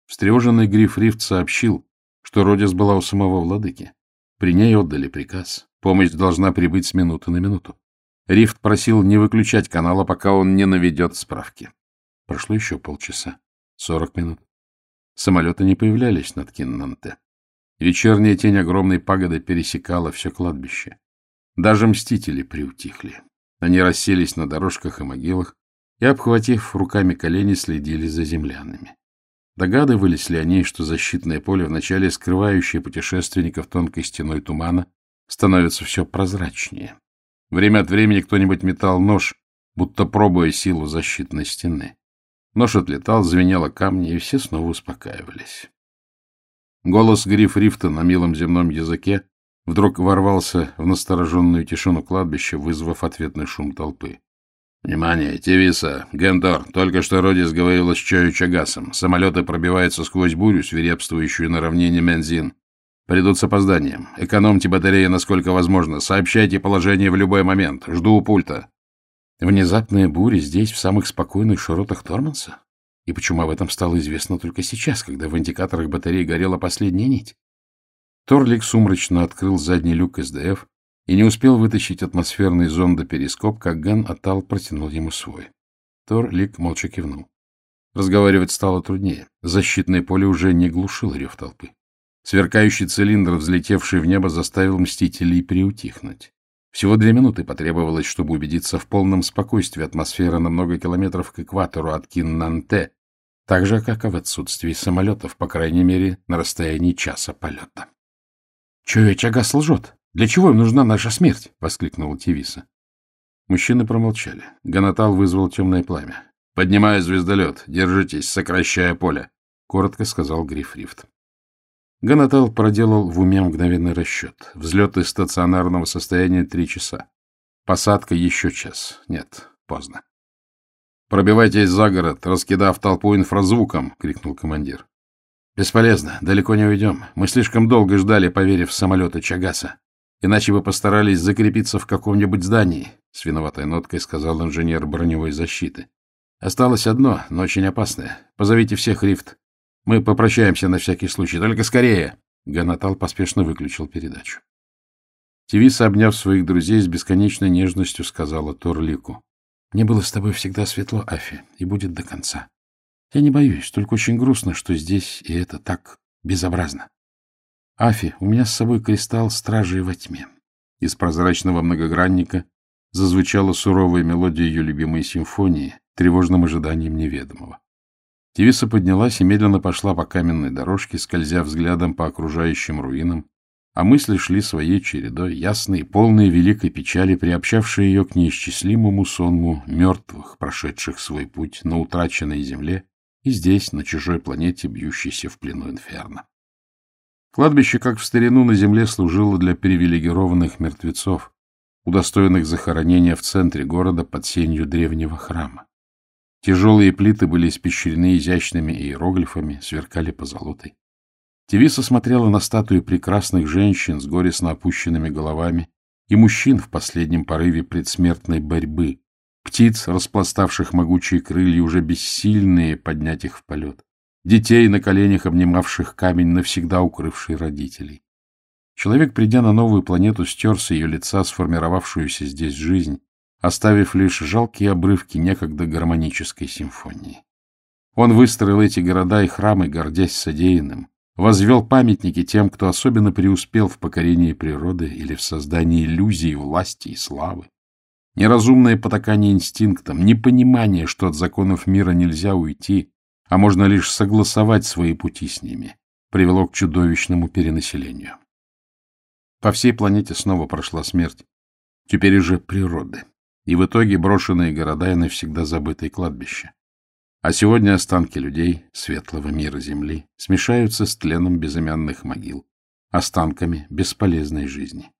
Встревоженный Гриф Рифт сообщил, что Родис была у самого владыки. При ней отдали приказ. Помощь должна прибыть с минуты на минуту. Рифт просил не выключать канала, пока он не наведет справки. Прошло еще полчаса. Сорок минут. Самолеты не появлялись над Киннанте. Вечерняя тень огромной пагоды пересекала все кладбище. Даже мстители приутихли. Они расселись на дорожках и могилах и, обхватив руками колени, следили за землянами. Догадывались ли они, что защитное поле, вначале скрывающее путешественников тонкой стеной тумана, становится все прозрачнее? Время от времени кто-нибудь метал нож, будто пробуя силу защитной стены. Нож отлетал, звенело камни, и все снова успокаивались. Голос Гриф Рифта на милом земном языке вдруг ворвался в настороженную тишину кладбища, вызвав ответный шум толпы. «Внимание! Тевиса! Гентор! Только что Родис говорила с Чою Чагасом. Самолеты пробиваются сквозь бурю, свирепствующую на равнине Мензин. Придут с опозданием. Экономьте батареи насколько возможно. Сообщайте положение в любой момент. Жду у пульта». Внезапная буря здесь, в самых спокойных широтах Торманса? И почему об этом стало известно только сейчас, когда в индикаторах батареи горела последняя нить? Торлик сумрачно открыл задний люк СДФ, и не успел вытащить атмосферный зондоперископ, как Ген Атал протянул ему свой. Тор Лик молча кивнул. Разговаривать стало труднее. Защитное поле уже не глушило рев толпы. Сверкающий цилиндр, взлетевший в небо, заставил мстителей приутихнуть. Всего две минуты потребовалось, чтобы убедиться в полном спокойствии атмосферы на много километров к экватору от Киннанте, так же, как и в отсутствии самолетов, по крайней мере, на расстоянии часа полета. — Чуя, Чагас лжет, для чего им нужна наша смерть? — воскликнула Тивиса. Мужчины промолчали. Ганатал вызвал темное пламя. — Поднимаю звездолет. Держитесь, сокращая поле, — коротко сказал Гриф Рифт. Ганатал проделал в уме мгновенный расчет. Взлет из стационарного состояния три часа. Посадка еще час. Нет, поздно. «Пробивайтесь за город, раскидав толпу инфразвуком!» — крикнул командир. «Бесполезно. Далеко не уйдем. Мы слишком долго ждали, поверив в самолеты Чагаса. Иначе вы постарались закрепиться в каком-нибудь здании, — с виноватой ноткой сказал инженер броневой защиты. Осталось одно, но очень опасное. Позовите всех рифт. Мы попрощаемся на всякий случай. Только скорее! Ганатал поспешно выключил передачу. Тивиса, обняв своих друзей, с бесконечной нежностью сказала Торлику. — Мне было с тобой всегда светло, Афи, и будет до конца. Я не боюсь, только очень грустно, что здесь и это так безобразно. Афи, у меня с собой кристалл стражей во тьме. Из прозрачного многогранника зазвучала суровая мелодия ее любимой симфонии, тревожным ожиданием неведомого. Тивиса поднялась и медленно пошла по каменной дорожке, скользя взглядом по окружающим руинам, а мысли шли своей чередой, ясные, полные великой печали, приобщавшие ее к неисчислимому сонму мертвых, прошедших свой путь на утраченной земле и здесь, на чужой планете, бьющейся в плену инферно. Кладбище, как в старину на земле, служило для привилегированных мертвецов, удостоенных захоронения в центре города под сенью древнего храма. Тяжелые плиты были испещрены изящными иероглифами, сверкали позолотой. Тевиса смотрела на статуи прекрасных женщин с горестно опущенными головами и мужчин в последнем порыве предсмертной борьбы, птиц, распластавших могучие крылья, уже бессильные поднять их в полет детей на коленях, обнимавших камень, навсегда укрывший родителей. Человек, придя на новую планету, стер с ее лица сформировавшуюся здесь жизнь, оставив лишь жалкие обрывки некогда гармонической симфонии. Он выстроил эти города и храмы, гордясь содеянным, возвел памятники тем, кто особенно преуспел в покорении природы или в создании иллюзий власти и славы. Неразумное потакание инстинктам, непонимание, что от законов мира нельзя уйти, а можно лишь согласовать свои пути с ними, привело к чудовищному перенаселению. По всей планете снова прошла смерть, теперь уже природы. И в итоге брошенные города и навсегда забытые кладбища. А сегодня останки людей, светлого мира Земли, смешаются с тленом безымянных могил, останками бесполезной жизни.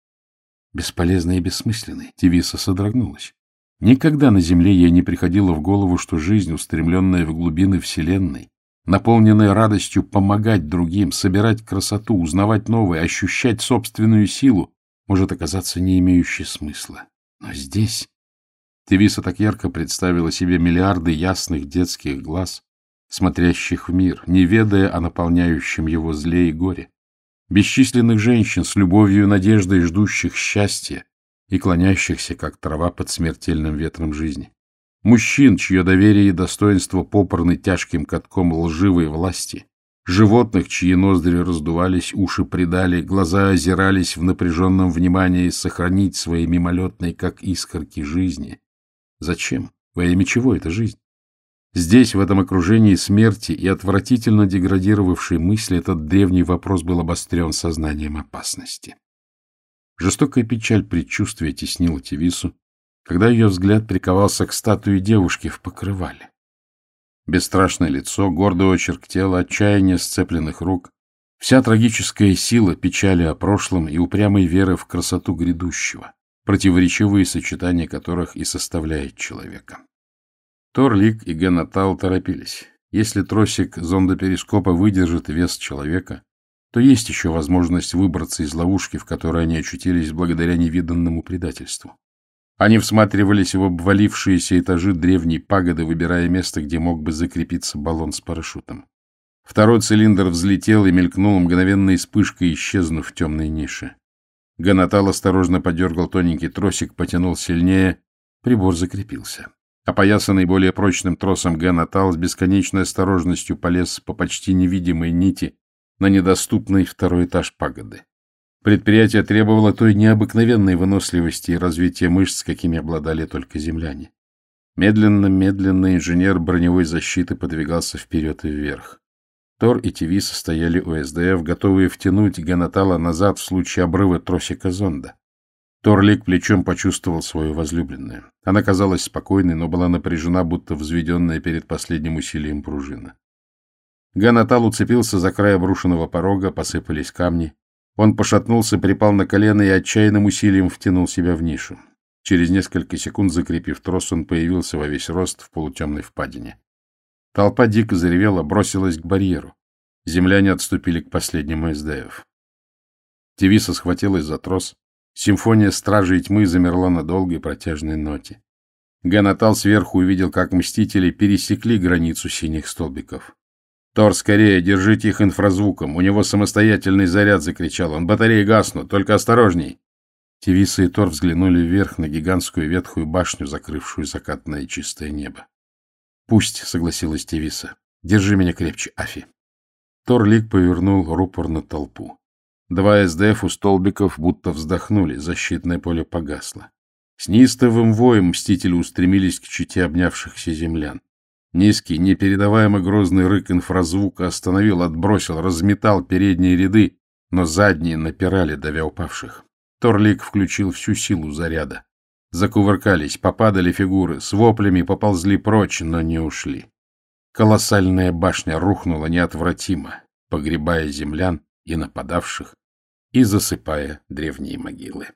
Бесполезной и бессмысленной, Тивиса содрогнулась. Никогда на Земле ей не приходило в голову, что жизнь, устремленная в глубины Вселенной, наполненная радостью помогать другим, собирать красоту, узнавать новое, ощущать собственную силу, может оказаться не имеющей смысла. Но здесь... Тевиса так ярко представила себе миллиарды ясных детских глаз, смотрящих в мир, не ведая о наполняющем его зле и горе. Бесчисленных женщин с любовью и надеждой, ждущих счастья и клонящихся, как трава под смертельным ветром жизни. Мужчин, чье доверие и достоинство попорны тяжким катком лживой власти, животных, чьи ноздри раздувались, уши придали, глаза озирались в напряженном внимании сохранить свои мимолетные, как искорки жизни, Зачем? Во имя чего эта жизнь? Здесь, в этом окружении смерти и отвратительно деградировавшей мысли, этот древний вопрос был обострен сознанием опасности. Жестокая печаль предчувствия теснила Тевису, когда ее взгляд приковался к статуе девушки в покрывале. Бесстрашное лицо, гордый очерк тела, отчаяние сцепленных рук, вся трагическая сила печали о прошлом и упрямой веры в красоту грядущего противоречивые сочетания которых и составляют человека. Торлик и Генатал торопились. Если тросик зондоперископа выдержит вес человека, то есть еще возможность выбраться из ловушки, в которой они очутились благодаря невиданному предательству. Они всматривались в обвалившиеся этажи древней пагоды, выбирая место, где мог бы закрепиться баллон с парашютом. Второй цилиндр взлетел и мелькнул мгновенной вспышкой, исчезнув в темной нише. Ганатал осторожно подергал тоненький тросик, потянул сильнее. Прибор закрепился. Опоясанный более прочным тросом Ганатал с бесконечной осторожностью полез по почти невидимой нити на недоступный второй этаж пагоды. Предприятие требовало той необыкновенной выносливости и развития мышц, какими обладали только земляне. Медленно-медленно инженер броневой защиты подвигался вперед и вверх. Тор и Тивис стояли у СДФ, готовые втянуть Ганатала назад в случае обрыва тросика зонда. Торлик плечом почувствовал свою возлюбленную. Она казалась спокойной, но была напряжена, будто взведенная перед последним усилием пружина. Ганатал уцепился за край обрушенного порога, посыпались камни. Он пошатнулся, припал на колено и отчаянным усилием втянул себя в нишу. Через несколько секунд, закрепив трос, он появился во весь рост в полутемной впадине. Толпа дико заревела, бросилась к барьеру. Земляне отступили к последнему СДФ. Тевиса схватилась за трос. Симфония стражей тьмы замерла на долгой протяжной ноте. Ганатал сверху увидел, как мстители пересекли границу синих столбиков. «Тор, скорее, держите их инфразвуком. У него самостоятельный заряд!» — закричал он. «Батареи гаснут, только осторожней!» Тевиса и Тор взглянули вверх на гигантскую ветхую башню, закрывшую закатное чистое небо. — Пусть, — согласилась Тевиса. — Держи меня крепче, Афи. Торлик повернул рупор на толпу. Два СДФ у столбиков будто вздохнули, защитное поле погасло. С неистовым воем мстители устремились к чете обнявшихся землян. Низкий, непередаваемо грозный рык инфразвука остановил, отбросил, разметал передние ряды, но задние напирали, давя упавших. Торлик включил всю силу заряда. Закувыркались, попадали фигуры, с воплями поползли прочь, но не ушли. Колоссальная башня рухнула неотвратимо, погребая землян и нападавших и засыпая древние могилы.